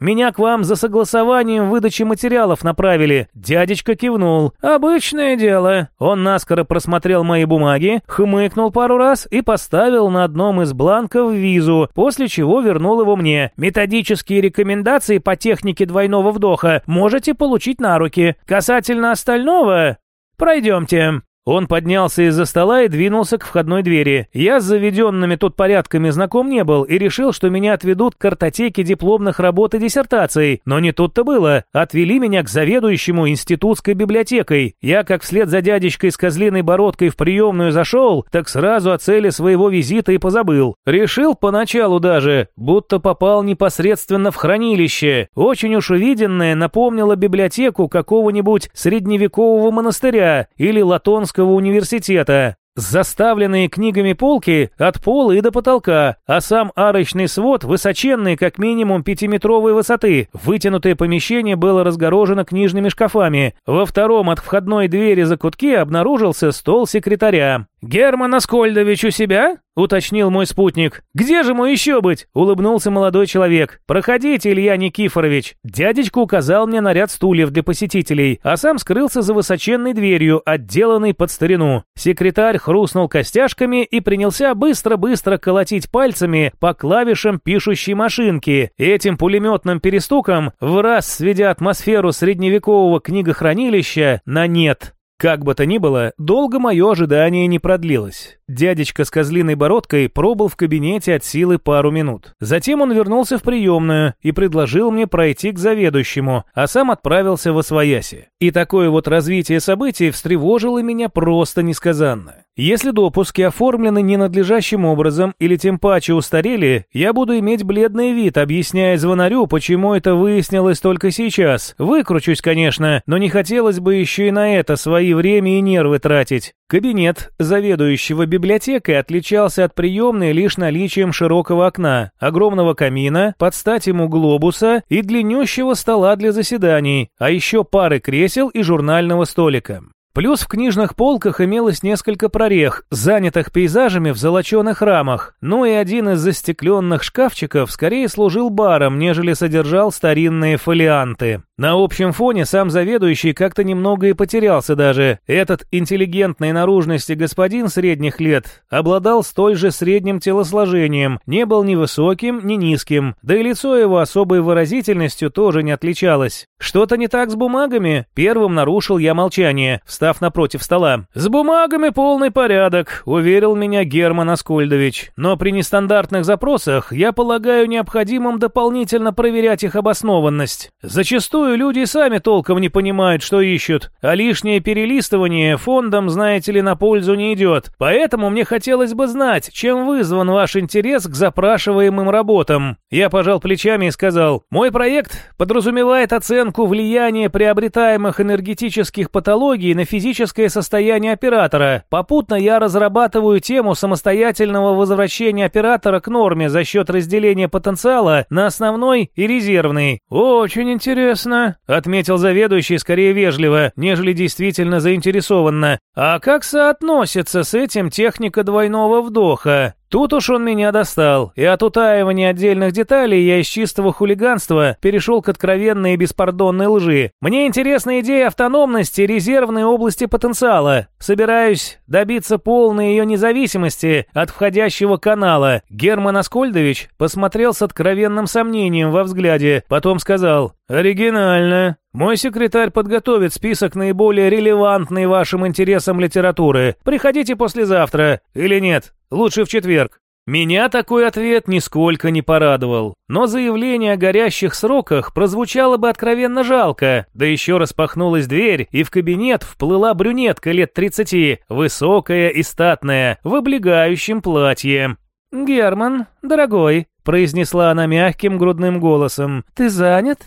«Меня к вам за согласованием выдачи материалов направили». Дядечка кивнул. «Обычное дело». Он наскоро просмотрел мои бумаги, хмыкнул пару раз и поставил на одном из бланков визу, после чего вернул его мне. «Методические рекомендации по технике двойного вдоха можете получить на руки. Касательно остального...» «Пройдемте». Он поднялся из-за стола и двинулся к входной двери. Я с заведенными тут порядками знаком не был и решил, что меня отведут к картотеке дипломных работ и диссертаций. Но не тут-то было. Отвели меня к заведующему институтской библиотекой. Я, как вслед за дядечкой с козлиной бородкой в приемную зашел, так сразу о цели своего визита и позабыл. Решил поначалу даже, будто попал непосредственно в хранилище. Очень уж увиденное напомнило библиотеку какого-нибудь средневекового монастыря или латонского Московского университета. Заставленные книгами полки от пола и до потолка, а сам арочный свод высоченный как минимум пятиметровой высоты. Вытянутое помещение было разгорожено книжными шкафами. Во втором от входной двери за кутки обнаружился стол секретаря. «Герман Аскольдович у себя?» — уточнил мой спутник. «Где же ему еще быть?» — улыбнулся молодой человек. «Проходите, Илья Никифорович». Дядечка указал мне на ряд стульев для посетителей, а сам скрылся за высоченной дверью, отделанной под старину. Секретарь хрустнул костяшками и принялся быстро-быстро колотить пальцами по клавишам пишущей машинки. Этим пулеметным перестуком в раз сведя атмосферу средневекового книгохранилища на нет. Как бы то ни было, долго мое ожидание не продлилось. Дядечка с козлиной бородкой пробыл в кабинете от силы пару минут. Затем он вернулся в приемную и предложил мне пройти к заведующему, а сам отправился в Освояси. И такое вот развитие событий встревожило меня просто несказанно. Если допуски оформлены ненадлежащим образом или тем паче устарели, я буду иметь бледный вид, объясняя звонарю, почему это выяснилось только сейчас. Выкручусь, конечно, но не хотелось бы еще и на это свои время и нервы тратить. Кабинет заведующего библиотекой отличался от приемной лишь наличием широкого окна, огромного камина, под стать ему глобуса и длиннющего стола для заседаний, а еще пары кресел и журнального столика. Плюс в книжных полках имелось несколько прорех, занятых пейзажами в золоченых рамах, ну и один из застекленных шкафчиков скорее служил баром, нежели содержал старинные фолианты. На общем фоне сам заведующий как-то немного и потерялся даже. Этот интеллигентной наружности господин средних лет обладал столь же средним телосложением, не был ни высоким, ни низким, да и лицо его особой выразительностью тоже не отличалось. Что-то не так с бумагами? Первым нарушил я молчание, встав напротив стола. С бумагами полный порядок, уверил меня Герман Аскольдович. Но при нестандартных запросах я полагаю необходимым дополнительно проверять их обоснованность. Зачастую люди сами толком не понимают, что ищут, а лишнее перелистывание фондом, знаете ли, на пользу не идет. Поэтому мне хотелось бы знать, чем вызван ваш интерес к запрашиваемым работам. Я пожал плечами и сказал, мой проект подразумевает оценку влияния приобретаемых энергетических патологий на физическое состояние оператора. Попутно я разрабатываю тему самостоятельного возвращения оператора к норме за счет разделения потенциала на основной и резервный. Очень интересно, отметил заведующий скорее вежливо, нежели действительно заинтересованно. А как соотносится с этим техника двойного вдоха? Тут уж он меня достал, и от утаивания отдельных деталей я из чистого хулиганства перешел к откровенной и беспардонной лжи. Мне интересна идея автономности резервной области потенциала. Собираюсь добиться полной ее независимости от входящего канала. Герман Аскольдович посмотрел с откровенным сомнением во взгляде, потом сказал «Оригинально. Мой секретарь подготовит список наиболее релевантной вашим интересам литературы. Приходите послезавтра. Или нет? Лучше в четверг. Меня такой ответ нисколько не порадовал, но заявление о горящих сроках прозвучало бы откровенно жалко, да еще распахнулась дверь, и в кабинет вплыла брюнетка лет тридцати, высокая и статная, в облегающем платье. «Герман, дорогой», — произнесла она мягким грудным голосом, — «ты занят?»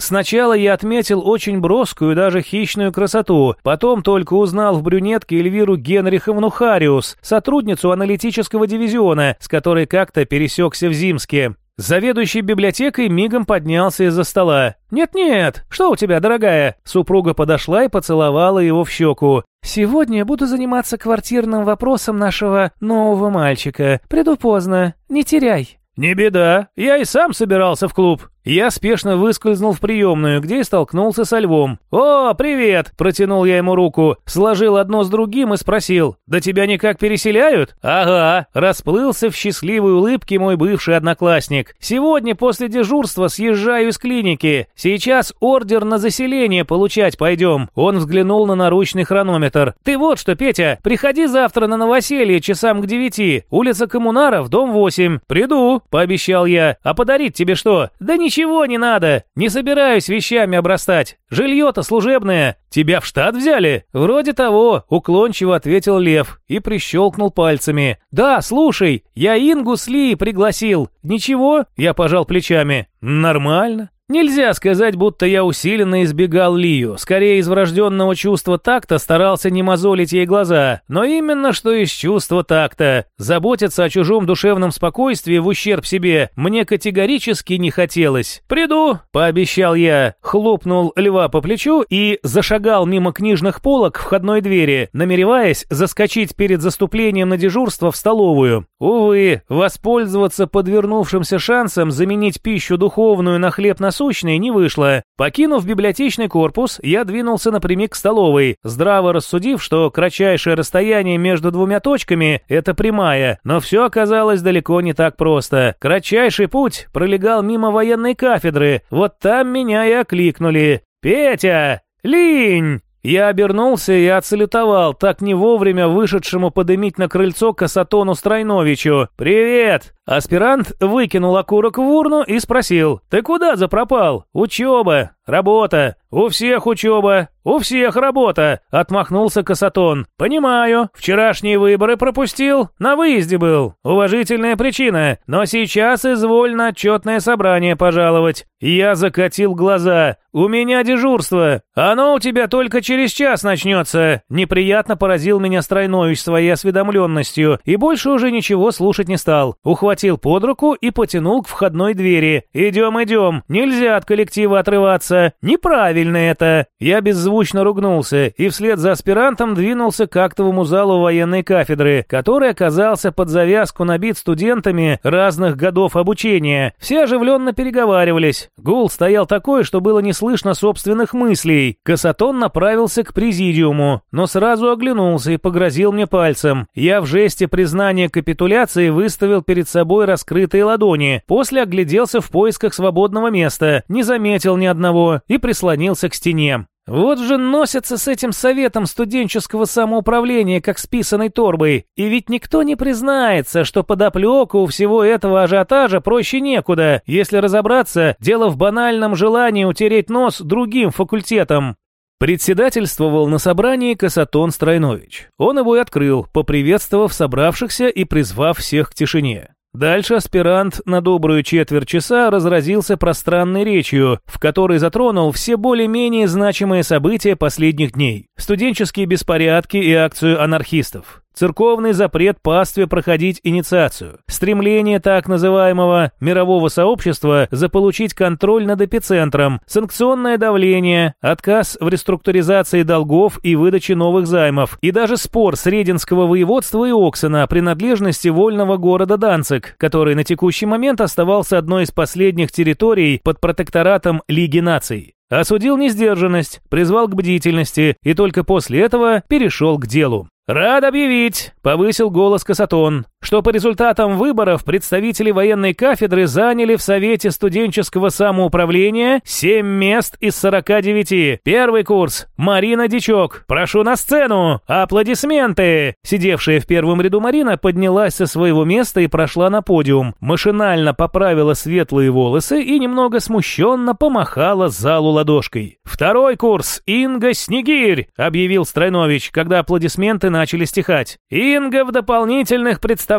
Сначала я отметил очень броскую, даже хищную красоту, потом только узнал в брюнетке Эльвиру Генриховну Хариус, сотрудницу аналитического дивизиона, с которой как-то пересекся в Зимске. Заведующий библиотекой мигом поднялся из-за стола. «Нет-нет, что у тебя, дорогая?» Супруга подошла и поцеловала его в щеку. «Сегодня буду заниматься квартирным вопросом нашего нового мальчика. Приду поздно, не теряй». «Не беда, я и сам собирался в клуб». Я спешно выскользнул в приемную, где и столкнулся со львом. «О, привет!» – протянул я ему руку, сложил одно с другим и спросил. «Да тебя никак переселяют?» «Ага», – расплылся в счастливой улыбке мой бывший одноклассник. «Сегодня после дежурства съезжаю из клиники. Сейчас ордер на заселение получать пойдем». Он взглянул на наручный хронометр. «Ты вот что, Петя, приходи завтра на новоселье часам к девяти. Улица Коммунаров, дом 8. Приду», – пообещал я. «А подарить тебе что?» «Да не «Ничего не надо! Не собираюсь вещами обрастать. Жилье-то служебное. Тебя в штат взяли?» «Вроде того», — уклончиво ответил Лев и прищелкнул пальцами. «Да, слушай, я Ингу с Ли пригласил. Ничего?» — я пожал плечами. «Нормально. Нельзя сказать, будто я усиленно избегал Лию, скорее из врожденного чувства такта старался не мозолить ей глаза, но именно что из чувства такта. Заботиться о чужом душевном спокойствии в ущерб себе мне категорически не хотелось. «Приду», — пообещал я, хлопнул льва по плечу и зашагал мимо книжных полок к входной двери, намереваясь заскочить перед заступлением на дежурство в столовую. Увы, воспользоваться подвернувшимся шансом заменить пищу духовную на хлеб насущный насущной не вышло. Покинув библиотечный корпус, я двинулся напрямик к столовой, здраво рассудив, что кратчайшее расстояние между двумя точками – это прямая, но все оказалось далеко не так просто. Кратчайший путь пролегал мимо военной кафедры, вот там меня и окликнули. «Петя! Линь!» Я обернулся и отсалютовал так не вовремя вышедшему подымить на крыльцо Касатону Стройновичу. «Привет!» Аспирант выкинул окурок в урну и спросил. «Ты куда запропал? Учеба, работа. У всех учеба, у всех работа», — отмахнулся Касатон. «Понимаю, вчерашние выборы пропустил, на выезде был. Уважительная причина, но сейчас изволь на отчетное собрание пожаловать». Я закатил глаза. «У меня дежурство. Оно у тебя только через час начнется». Неприятно поразил меня Стройнович своей осведомленностью и больше уже ничего слушать не стал. Ухватил подхватил под руку и потянул к входной двери. «Идем, идем, нельзя от коллектива отрываться, неправильно это!» Я беззвучно ругнулся и вслед за аспирантом двинулся к актовому залу военной кафедры, который оказался под завязку набит студентами разных годов обучения. Все оживленно переговаривались. Гул стоял такой, что было не слышно собственных мыслей. Касатон направился к президиуму, но сразу оглянулся и погрозил мне пальцем. Я в жесте признания капитуляции выставил перед собой раскрытые ладони, после огляделся в поисках свободного места, не заметил ни одного и прислонился к стене. Вот же носятся с этим советом студенческого самоуправления, как с писаной торбой. И ведь никто не признается, что подоплеку у всего этого ажиотажа проще некуда. Если разобраться, дело в банальном желании утереть нос другим факультетам. Председательствовал на собрании Касатон Стройнович. Он его и открыл, поприветствовав собравшихся и призвав всех к тишине. Дальше аспирант на добрую четверть часа разразился пространной речью, в которой затронул все более-менее значимые события последних дней. Студенческие беспорядки и акцию анархистов. Церковный запрет пастве проходить инициацию. Стремление так называемого мирового сообщества заполучить контроль над эпицентром. Санкционное давление. Отказ в реструктуризации долгов и выдаче новых займов. И даже спор Срединского воеводства и Оксена о принадлежности вольного города Данцик, который на текущий момент оставался одной из последних территорий под протекторатом Лиги наций. Осудил несдержанность, призвал к бдительности и только после этого перешел к делу. «Рад объявить», — повысил голос Касатон, что по результатам выборов представители военной кафедры заняли в Совете студенческого самоуправления 7 мест из 49. Первый курс — Марина Дичок. Прошу на сцену! Аплодисменты!» Сидевшая в первом ряду Марина поднялась со своего места и прошла на подиум, машинально поправила светлые волосы и немного смущенно помахала залу ладошкой. «Второй курс — Инга Снегирь», — объявил Стройнович, когда аплодисменты начали стихать. «Инга в дополнительных представлениях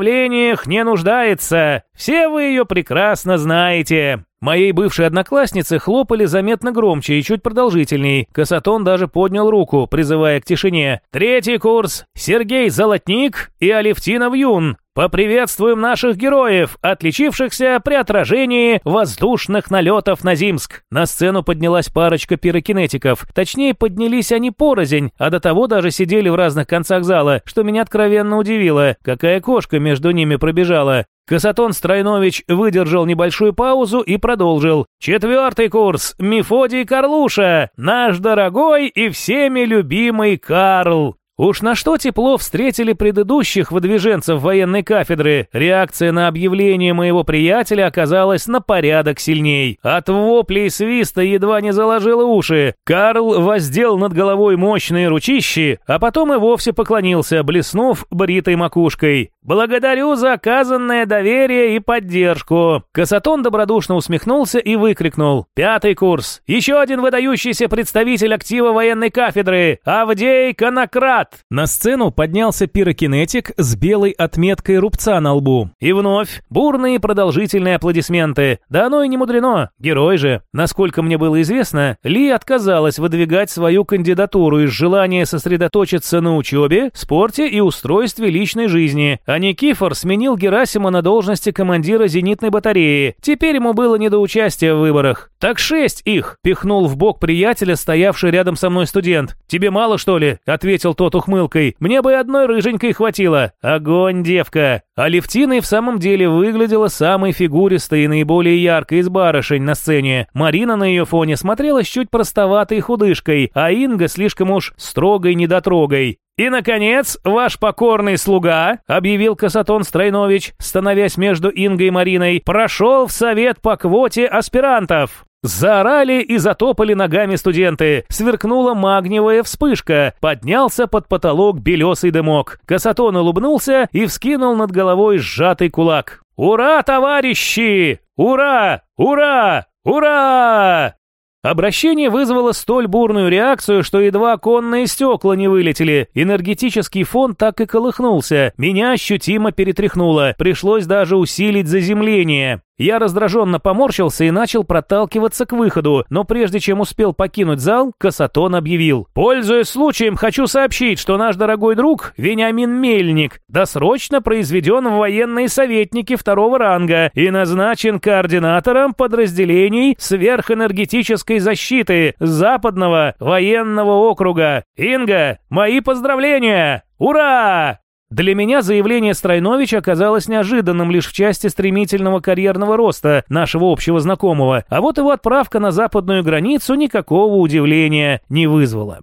не нуждается. Все вы ее прекрасно знаете». Моей бывшей однокласснице хлопали заметно громче и чуть продолжительней. Касатон даже поднял руку, призывая к тишине. «Третий курс. Сергей Золотник и Алевтина Вьюн. Поприветствуем наших героев, отличившихся при отражении воздушных налетов на Зимск. На сцену поднялась парочка пирокинетиков. Точнее, поднялись они порознь, а до того даже сидели в разных концах зала, что меня откровенно удивило. Какая кошка между ними пробежала. Касатон Стройнович выдержал небольшую паузу и продолжил. «Четвертый курс. Мефодий Карлуша. Наш дорогой и всеми любимый Карл. Уж на что тепло встретили предыдущих выдвиженцев военной кафедры. Реакция на объявление моего приятеля оказалась на порядок сильней. От воплей свиста едва не заложило уши. Карл воздел над головой мощные ручищи, а потом и вовсе поклонился, блеснув бритой макушкой. «Благодарю за оказанное доверие и поддержку!» Касатон добродушно усмехнулся и выкрикнул. «Пятый курс! Еще один выдающийся представитель актива военной кафедры! Авдей Конократ!» На сцену поднялся пирокинетик с белой отметкой рубца на лбу. И вновь бурные продолжительные аплодисменты. Да оно и не мудрено, герой же. Насколько мне было известно, Ли отказалась выдвигать свою кандидатуру из желания сосредоточиться на учебе, спорте и устройстве личной жизни. А Никифор сменил Герасима на должности командира зенитной батареи. Теперь ему было не до участия в выборах. «Так шесть их!» – пихнул в бок приятеля, стоявший рядом со мной студент. «Тебе мало, что ли?» – ответил тот ухмылкой. «Мне бы одной рыженькой хватило. Огонь, девка!» А Левтина и в самом деле выглядела самой фигуристой и наиболее яркой из барышень на сцене. Марина на ее фоне смотрелась чуть простоватой худышкой, а Инга слишком уж строгой недотрогой. «И, наконец, ваш покорный слуга», — объявил Касатон Стройнович, становясь между Ингой и Мариной, «прошел в совет по квоте аспирантов». Заорали и затопали ногами студенты. Сверкнула магниевая вспышка. Поднялся под потолок белесый дымок. Касатон улыбнулся и вскинул над головой сжатый кулак. «Ура, товарищи! Ура! Ура! Ура!» Обращение вызвало столь бурную реакцию, что едва конные стекла не вылетели. Энергетический фон так и колыхнулся. Меня ощутимо перетряхнуло. Пришлось даже усилить заземление. Я раздраженно поморщился и начал проталкиваться к выходу, но прежде чем успел покинуть зал, Касатон объявил. «Пользуясь случаем, хочу сообщить, что наш дорогой друг Вениамин Мельник досрочно произведен в военные советники второго ранга и назначен координатором подразделений сверхэнергетической защиты Западного военного округа. Инга, мои поздравления! Ура!» Для меня заявление Стройновича оказалось неожиданным лишь в части стремительного карьерного роста нашего общего знакомого, а вот его отправка на западную границу никакого удивления не вызвала.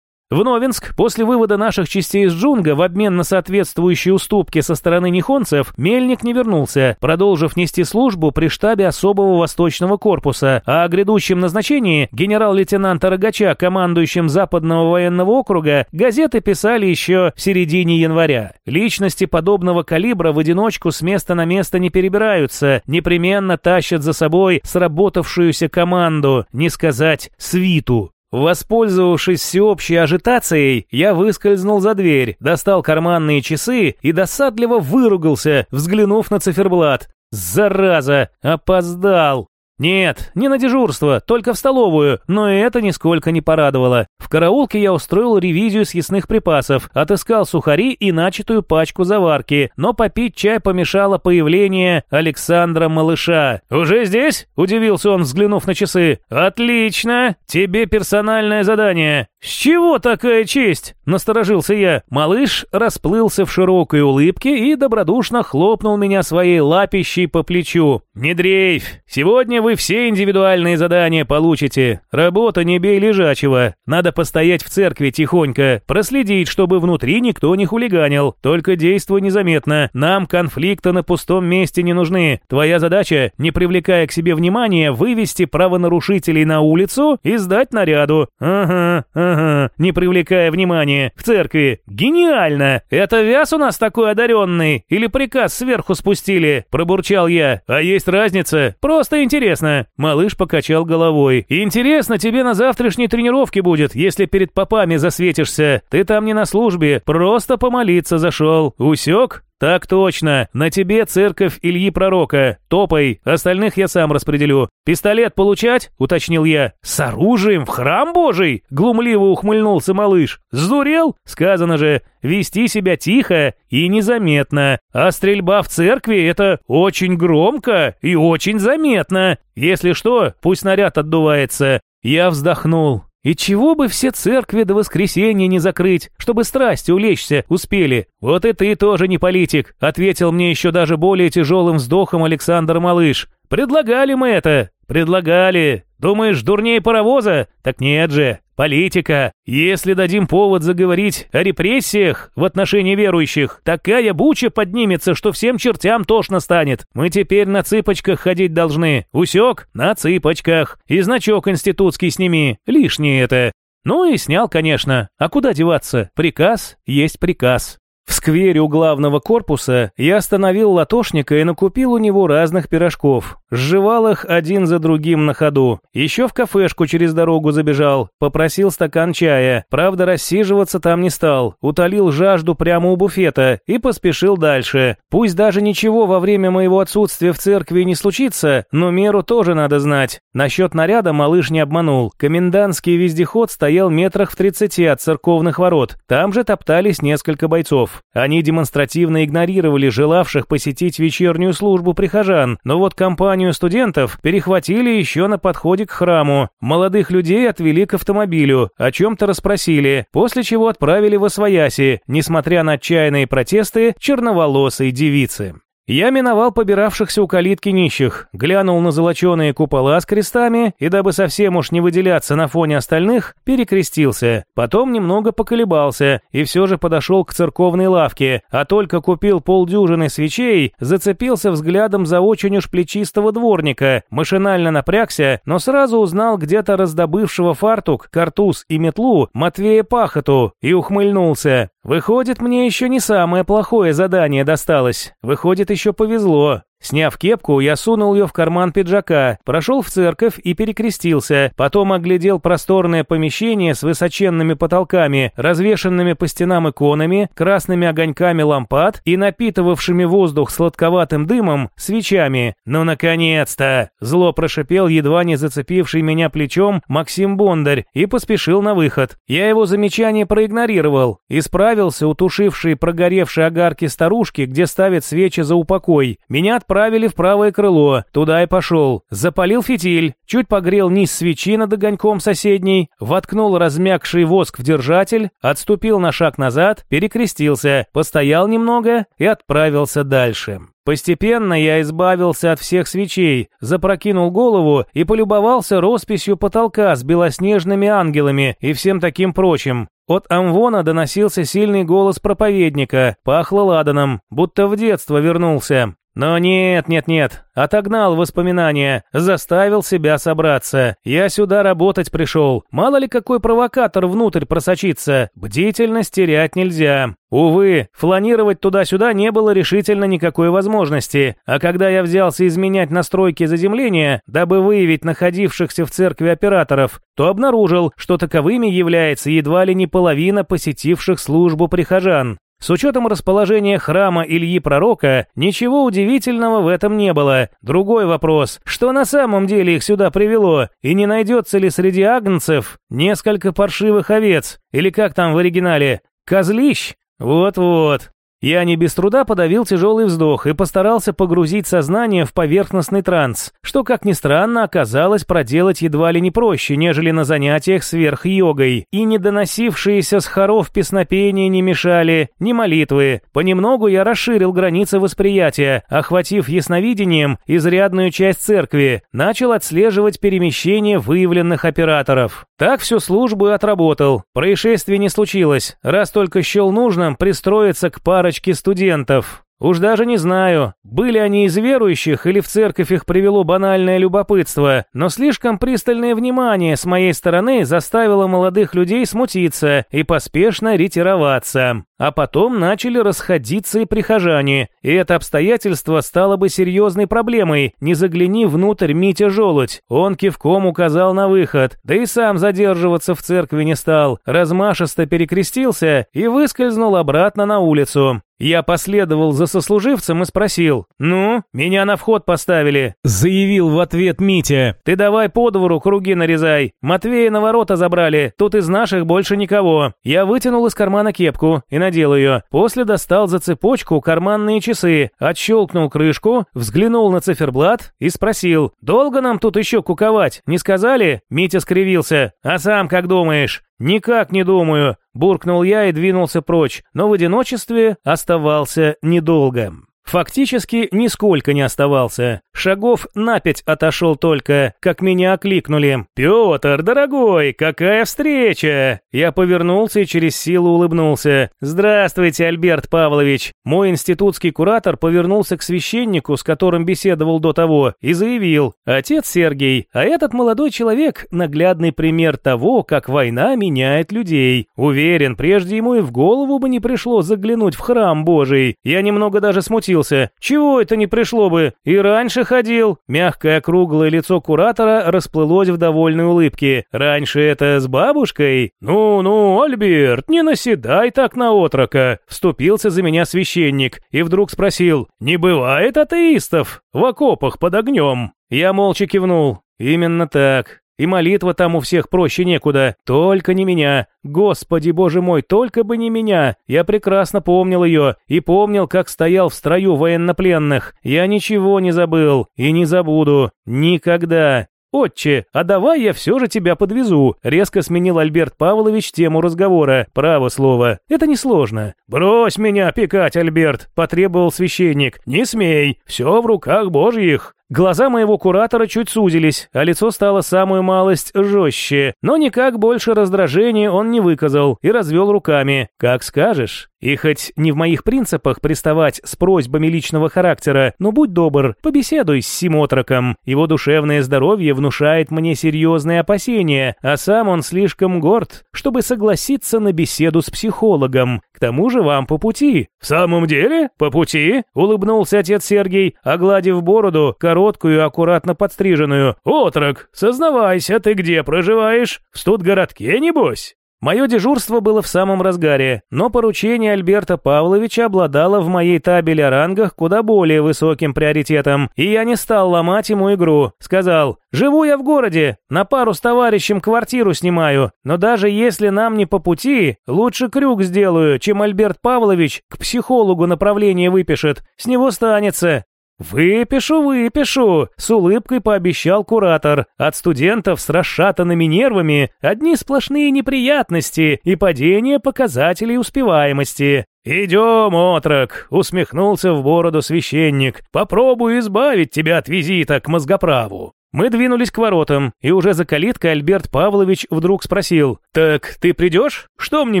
В Новинск после вывода наших частей из Джунга в обмен на соответствующие уступки со стороны нихонцев Мельник не вернулся, продолжив нести службу при штабе особого восточного корпуса, а о грядущем назначении генерал-лейтенанта Рогача, командующим Западного военного округа, газеты писали еще в середине января. Личности подобного калибра в одиночку с места на место не перебираются, непременно тащат за собой сработавшуюся команду, не сказать свиту. Воспользовавшись всеобщей ажитацией, я выскользнул за дверь, достал карманные часы и досадливо выругался, взглянув на циферблат. «Зараза! Опоздал!» Нет, не на дежурство, только в столовую, но и это нисколько не порадовало. В караулке я устроил ревизию съестных припасов, отыскал сухари и начатую пачку заварки, но попить чай помешало появление Александра Малыша. «Уже здесь?» – удивился он, взглянув на часы. «Отлично! Тебе персональное задание. «С чего такая честь?» – насторожился я. Малыш расплылся в широкой улыбке и добродушно хлопнул меня своей лапищей по плечу. «Не дрейфь! Сегодня вы все индивидуальные задания получите. Работа не бей лежачего. Надо постоять в церкви тихонько, проследить, чтобы внутри никто не хулиганил. Только действуй незаметно. Нам конфликта на пустом месте не нужны. Твоя задача, не привлекая к себе внимания, вывести правонарушителей на улицу и сдать наряду. Ага, ага. Ага, не привлекая внимания. В церкви. Гениально! Это Вяз у нас такой одаренный? Или приказ сверху спустили? Пробурчал я. А есть разница? Просто интересно. Малыш покачал головой. Интересно тебе на завтрашней тренировке будет, если перед попами засветишься. Ты там не на службе, просто помолиться зашел. Усек? «Так точно. На тебе церковь Ильи Пророка. Топай. Остальных я сам распределю. Пистолет получать?» — уточнил я. «С оружием в храм божий?» — глумливо ухмыльнулся малыш. «Сдурел?» — сказано же. «Вести себя тихо и незаметно. А стрельба в церкви — это очень громко и очень заметно. Если что, пусть снаряд отдувается». Я вздохнул. И чего бы все церкви до воскресенья не закрыть, чтобы страсти улечься успели? Вот и ты тоже не политик, ответил мне еще даже более тяжелым вздохом Александр Малыш. Предлагали мы это, предлагали. Думаешь, дурнее паровоза? Так нет же. Политика. Если дадим повод заговорить о репрессиях в отношении верующих, такая буча поднимется, что всем чертям тошно станет. Мы теперь на цыпочках ходить должны. Усек? На цыпочках. И значок институтский сними. Лишнее это. Ну и снял, конечно. А куда деваться? Приказ есть приказ. В сквере у главного корпуса я остановил латошника и накупил у него разных пирожков. Сживал их один за другим на ходу. Еще в кафешку через дорогу забежал, попросил стакан чая. Правда, рассиживаться там не стал. Утолил жажду прямо у буфета и поспешил дальше. Пусть даже ничего во время моего отсутствия в церкви не случится, но меру тоже надо знать. Насчет наряда малыш не обманул. Комендантский вездеход стоял метрах в тридцати от церковных ворот. Там же топтались несколько бойцов. Они демонстративно игнорировали желавших посетить вечернюю службу прихожан, но вот компанию студентов перехватили еще на подходе к храму. Молодых людей отвели к автомобилю, о чем-то расспросили, после чего отправили в Освояси, несмотря на отчаянные протесты черноволосой девицы. Я миновал побиравшихся у калитки нищих, глянул на золоченые купола с крестами и, дабы совсем уж не выделяться на фоне остальных, перекрестился. Потом немного поколебался и все же подошел к церковной лавке, а только купил полдюжины свечей, зацепился взглядом за очень уж плечистого дворника, машинально напрягся, но сразу узнал где-то раздобывшего фартук, картуз и метлу Матвея Пахоту и ухмыльнулся. Выходит, мне еще не самое плохое задание досталось. Выходит, еще повезло. Сняв кепку, я сунул ее в карман пиджака, прошел в церковь и перекрестился, потом оглядел просторное помещение с высоченными потолками, развешенными по стенам иконами, красными огоньками лампад и напитывавшими воздух сладковатым дымом, свечами. «Ну, наконец-то!» – зло прошипел едва не зацепивший меня плечом Максим Бондарь и поспешил на выход. Я его замечание проигнорировал, исправился утушившие прогоревшие огарки старушки, где ставят свечи за упокой. Меня отправили в правое крыло, туда и пошел. Запалил фитиль, чуть погрел низ свечи над огоньком соседней, воткнул размягший воск в держатель, отступил на шаг назад, перекрестился, постоял немного и отправился дальше. Постепенно я избавился от всех свечей, запрокинул голову и полюбовался росписью потолка с белоснежными ангелами и всем таким прочим. От Амвона доносился сильный голос проповедника, пахло ладаном, будто в детство вернулся. Но нет, нет, нет, отогнал воспоминания, заставил себя собраться. Я сюда работать пришел. Мало ли какой провокатор внутрь просочится. Бдительность терять нельзя. Увы, фланировать туда-сюда не было решительно никакой возможности. А когда я взялся изменять настройки заземления, дабы выявить находившихся в церкви операторов, то обнаружил, что таковыми является едва ли не половина посетивших службу прихожан. С учетом расположения храма Ильи Пророка, ничего удивительного в этом не было. Другой вопрос, что на самом деле их сюда привело, и не найдется ли среди агнцев несколько паршивых овец, или как там в оригинале, козлищ? Вот-вот. Я не без труда подавил тяжелый вздох и постарался погрузить сознание в поверхностный транс, что, как ни странно, оказалось проделать едва ли не проще, нежели на занятиях сверх-йогой. И не доносившиеся с хоров песнопения не мешали, ни молитвы. Понемногу я расширил границы восприятия, охватив ясновидением изрядную часть церкви, начал отслеживать перемещение выявленных операторов. Так всю службу и отработал. Происшествия не случилось, раз только счел нужным пристроиться к паре парочки студентов. Уж даже не знаю, были они из верующих или в церковь их привело банальное любопытство, но слишком пристальное внимание с моей стороны заставило молодых людей смутиться и поспешно ретироваться. А потом начали расходиться и прихожане, и это обстоятельство стало бы серьезной проблемой, не загляни внутрь Митя Желудь. Он кивком указал на выход, да и сам задерживаться в церкви не стал, размашисто перекрестился и выскользнул обратно на улицу. Я последовал за сослуживцем и спросил. «Ну, меня на вход поставили», — заявил в ответ Митя. «Ты давай по двору круги нарезай. Матвея на ворота забрали, тут из наших больше никого». Я вытянул из кармана кепку и надел ее. После достал за цепочку карманные часы, отщелкнул крышку, взглянул на циферблат и спросил. «Долго нам тут еще куковать? Не сказали?» Митя скривился. «А сам как думаешь?» «Никак не думаю», – буркнул я и двинулся прочь, но в одиночестве оставался недолго. Фактически нисколько не оставался. Шагов на пять отошел только, как меня окликнули. «Петр, дорогой, какая встреча!» Я повернулся и через силу улыбнулся. «Здравствуйте, Альберт Павлович!» Мой институтский куратор повернулся к священнику, с которым беседовал до того, и заявил. «Отец Сергей, а этот молодой человек – наглядный пример того, как война меняет людей. Уверен, прежде ему и в голову бы не пришло заглянуть в храм Божий. Я немного даже смутился удивился. «Чего это не пришло бы? И раньше ходил». Мягкое круглое лицо куратора расплылось в довольной улыбке. «Раньше это с бабушкой?» «Ну-ну, Альберт, не наседай так на отрока», — вступился за меня священник и вдруг спросил. «Не бывает атеистов в окопах под огнем?» Я молча кивнул. «Именно так. И молитва там у всех проще некуда. Только не меня. Господи, боже мой, только бы не меня. Я прекрасно помнил ее. И помнил, как стоял в строю военнопленных. Я ничего не забыл. И не забуду. Никогда. «Отче, а давай я все же тебя подвезу», — резко сменил Альберт Павлович тему разговора. Право слово. Это несложно. «Брось меня пекать, Альберт», — потребовал священник. «Не смей. Все в руках божьих». Глаза моего куратора чуть сузились, а лицо стало самую малость жестче, но никак больше раздражения он не выказал и развел руками. «Как скажешь». И хоть не в моих принципах приставать с просьбами личного характера, но будь добр, побеседуй с Симотроком. Его душевное здоровье внушает мне серьезные опасения, а сам он слишком горд, чтобы согласиться на беседу с психологом. К тому же вам по пути». «В самом деле? По пути?» – улыбнулся отец Сергей, огладив бороду, короткую аккуратно подстриженную. «Отрок, сознавайся, ты где проживаешь? В студгородке, небось?» Мое дежурство было в самом разгаре, но поручение Альберта Павловича обладало в моей табеле о рангах куда более высоким приоритетом, и я не стал ломать ему игру. Сказал, «Живу я в городе, на пару с товарищем квартиру снимаю, но даже если нам не по пути, лучше крюк сделаю, чем Альберт Павлович к психологу направление выпишет, с него станется. «Выпишу, выпишу», — с улыбкой пообещал куратор. «От студентов с расшатанными нервами одни сплошные неприятности и падение показателей успеваемости». «Идем, отрок», — усмехнулся в бороду священник. «Попробую избавить тебя от визита к мозгоправу». Мы двинулись к воротам, и уже за калиткой Альберт Павлович вдруг спросил, «Так ты придешь? Что мне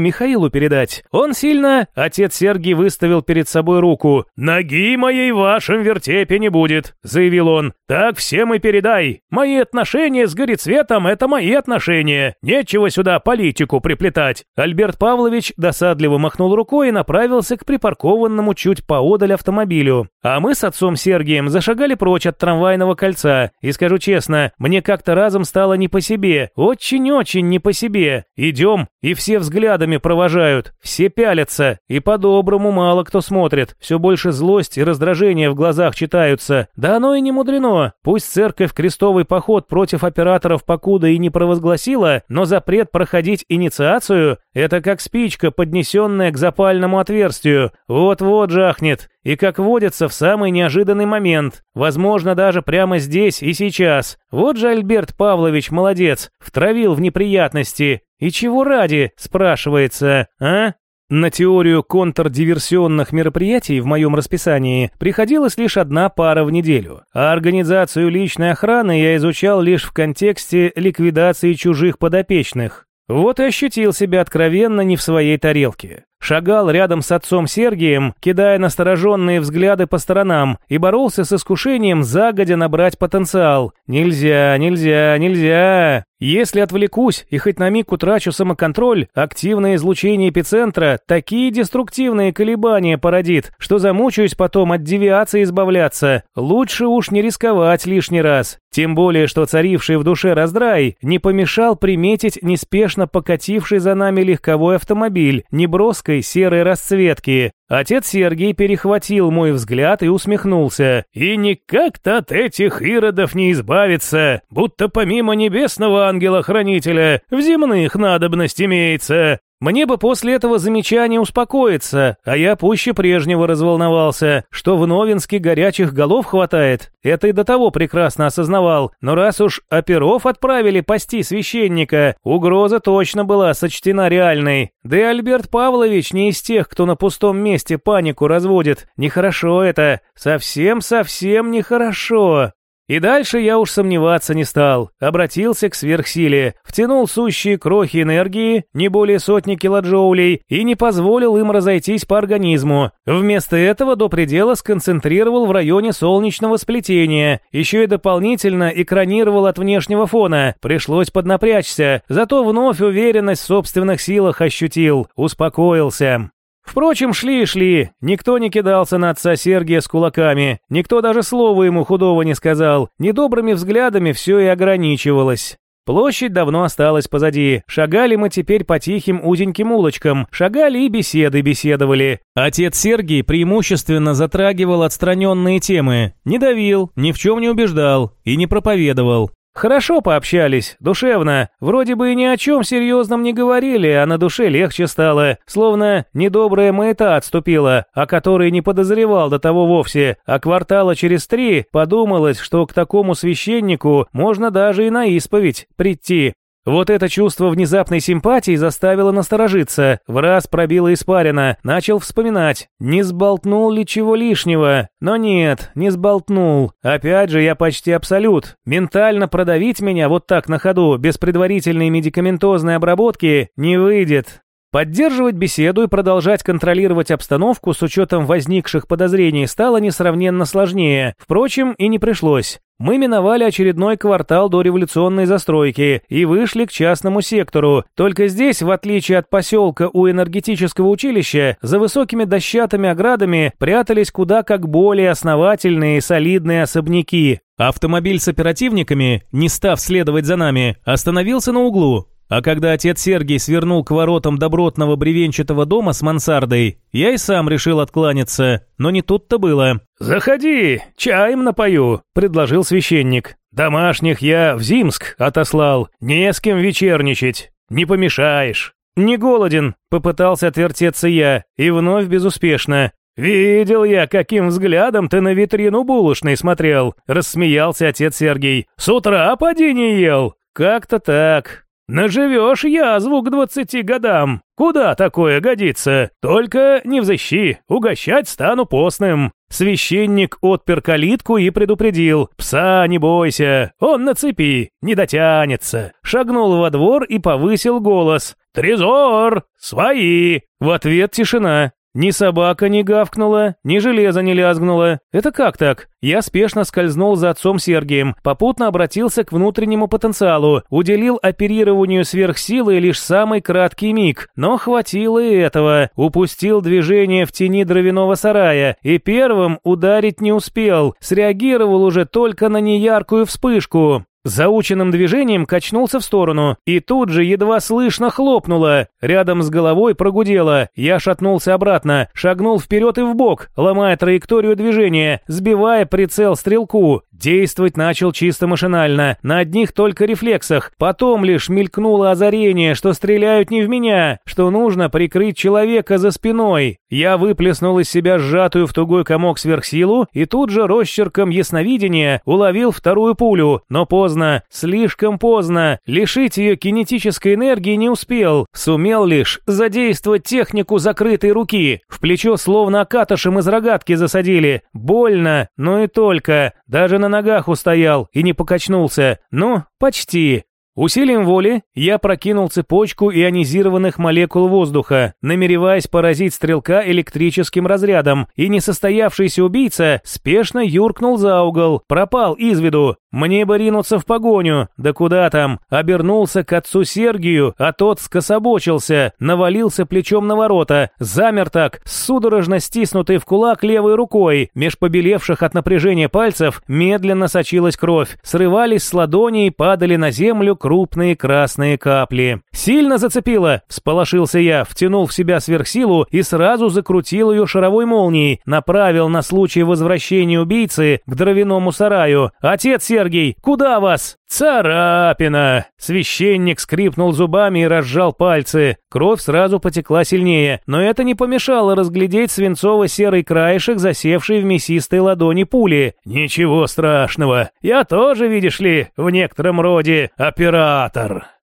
Михаилу передать? Он сильно...» Отец Сергий выставил перед собой руку. «Ноги моей вашем вертепе не будет», — заявил он. «Так всем и передай. Мои отношения с Горецветом — это мои отношения. Нечего сюда политику приплетать». Альберт Павлович досадливо махнул рукой и направился к припаркованному чуть поодаль автомобилю. А мы с отцом Сергием зашагали прочь от трамвайного кольца, и скажу честно, мне как-то разом стало не по себе, очень-очень не по себе. Идем, и все взглядами провожают, все пялятся, и по-доброму мало кто смотрит. Все больше злость и раздражение в глазах читаются. Да оно и не мудрено. Пусть церковь крестовый поход против операторов покуда и не провозгласила, но запрет проходить инициацию – это как спичка, поднесенная к запальному отверстию. Вот-вот жахнет. И как водится в самый неожиданный момент. Возможно, даже прямо здесь и сейчас. Вот же Альберт Павлович молодец, втравил в неприятности. И чего ради, спрашивается, а? На теорию контрдиверсионных мероприятий в моем расписании приходилась лишь одна пара в неделю, а организацию личной охраны я изучал лишь в контексте ликвидации чужих подопечных. Вот и ощутил себя откровенно не в своей тарелке. Шагал рядом с отцом Сергием, кидая настороженные взгляды по сторонам, и боролся с искушением загодя набрать потенциал. Нельзя, нельзя, нельзя. Если отвлекусь и хоть на миг утрачу самоконтроль, активное излучение эпицентра такие деструктивные колебания породит, что замучаюсь потом от девиации избавляться. Лучше уж не рисковать лишний раз. Тем более, что царивший в душе раздрай не помешал приметить неспешно покативший за нами легковой автомобиль, неброской серой расцветки. Отец Сергей перехватил мой взгляд и усмехнулся. «И никак-то от этих иродов не избавиться, будто помимо небесного ангела-хранителя в земных надобность имеется. Мне бы после этого замечания успокоиться, а я пуще прежнего разволновался, что в Новинске горячих голов хватает. Это и до того прекрасно осознавал, но раз уж оперов отправили пасти священника, угроза точно была сочтена реальной. Да и Альберт Павлович не из тех, кто на пустом месте панику разводит. Нехорошо это, совсем-совсем нехорошо. И дальше я уж сомневаться не стал. Обратился к сверхсиле, втянул сущие крохи энергии, не более сотни килоджоулей, и не позволил им разойтись по организму. Вместо этого до предела сконцентрировал в районе солнечного сплетения, еще и дополнительно экранировал от внешнего фона. Пришлось поднапрячься, зато вновь уверенность в собственных силах ощутил, успокоился. Впрочем, шли и шли, никто не кидался на отца Сергия с кулаками, никто даже слова ему худого не сказал, недобрыми взглядами все и ограничивалось. Площадь давно осталась позади. Шагали мы теперь по тихим узеньким улочкам. Шагали и беседы беседовали. Отец Сергий преимущественно затрагивал отстраненные темы. Не давил, ни в чем не убеждал и не проповедовал. Хорошо пообщались, душевно. Вроде бы и ни о чем серьезном не говорили, а на душе легче стало. Словно недобрая маята отступила, о которой не подозревал до того вовсе. А квартала через три подумалось, что к такому священнику можно даже и на исповедь прийти. Вот это чувство внезапной симпатии заставило насторожиться. В раз пробило испарина, начал вспоминать, не сболтнул ли чего лишнего. Но нет, не сболтнул. Опять же, я почти абсолют. Ментально продавить меня вот так на ходу, без предварительной медикаментозной обработки, не выйдет. Поддерживать беседу и продолжать контролировать обстановку с учетом возникших подозрений стало несравненно сложнее. Впрочем, и не пришлось. Мы миновали очередной квартал до революционной застройки и вышли к частному сектору. Только здесь, в отличие от поселка у энергетического училища, за высокими дощатыми оградами прятались куда как более основательные и солидные особняки. Автомобиль с оперативниками, не став следовать за нами, остановился на углу. А когда отец Сергий свернул к воротам добротного бревенчатого дома с мансардой, я и сам решил откланяться, но не тут-то было. «Заходи, чаем напою», — предложил священник. «Домашних я в Зимск отослал, не с кем вечерничать, не помешаешь». «Не голоден», — попытался отвертеться я, и вновь безуспешно. «Видел я, каким взглядом ты на витрину булочной смотрел», — рассмеялся отец Сергей. «С утра поди не ел». «Как-то так. Наживешь язву к двадцати годам. Куда такое годится? Только не взыщи, угощать стану постным. Священник отпер калитку и предупредил. Пса не бойся, он на цепи, не дотянется. Шагнул во двор и повысил голос. «Трезор! Свои!» В ответ тишина. Ни собака не гавкнула, ни железо не лязгнуло. Это как так? Я спешно скользнул за отцом Сергием, попутно обратился к внутреннему потенциалу, уделил оперированию сверхсилы лишь самый краткий миг, но хватило и этого. Упустил движение в тени дровяного сарая и первым ударить не успел, среагировал уже только на неяркую вспышку. Заученным движением качнулся в сторону, и тут же едва слышно хлопнуло. Рядом с головой прогудело. Я шатнулся обратно, шагнул вперед и вбок, ломая траекторию движения, сбивая прицел стрелку. Действовать начал чисто машинально, на одних только рефлексах. Потом лишь мелькнуло озарение, что стреляют не в меня, что нужно прикрыть человека за спиной. Я выплеснул из себя сжатую в тугой комок сверхсилу и тут же росчерком ясновидения уловил вторую пулю, но поздно, слишком поздно. Лишить ее кинетической энергии не успел, сумел лишь задействовать технику закрытой руки. В плечо словно катышем из рогатки засадили. Больно, но и только. Даже на на ногах устоял и не покачнулся. Ну, почти. Усилием воли я прокинул цепочку ионизированных молекул воздуха, намереваясь поразить стрелка электрическим разрядом, и несостоявшийся убийца спешно юркнул за угол, пропал из виду. Мне бы ринуться в погоню, да куда там, обернулся к отцу Сергию, а тот скособочился, навалился плечом на ворота, замер так, судорожно стиснутый в кулак левой рукой, меж побелевших от напряжения пальцев медленно сочилась кровь, срывались с ладоней, падали на землю крупные красные капли. «Сильно зацепило!» – всполошился я, втянул в себя сверхсилу и сразу закрутил ее шаровой молнией, направил на случай возвращения убийцы к дровяному сараю. «Отец Сергей, куда вас?» «Царапина!» Священник скрипнул зубами и разжал пальцы. Кровь сразу потекла сильнее, но это не помешало разглядеть свинцово-серый краешек, засевший в мясистой ладони пули. «Ничего страшного. Я тоже, видишь ли, в некотором роде оператор».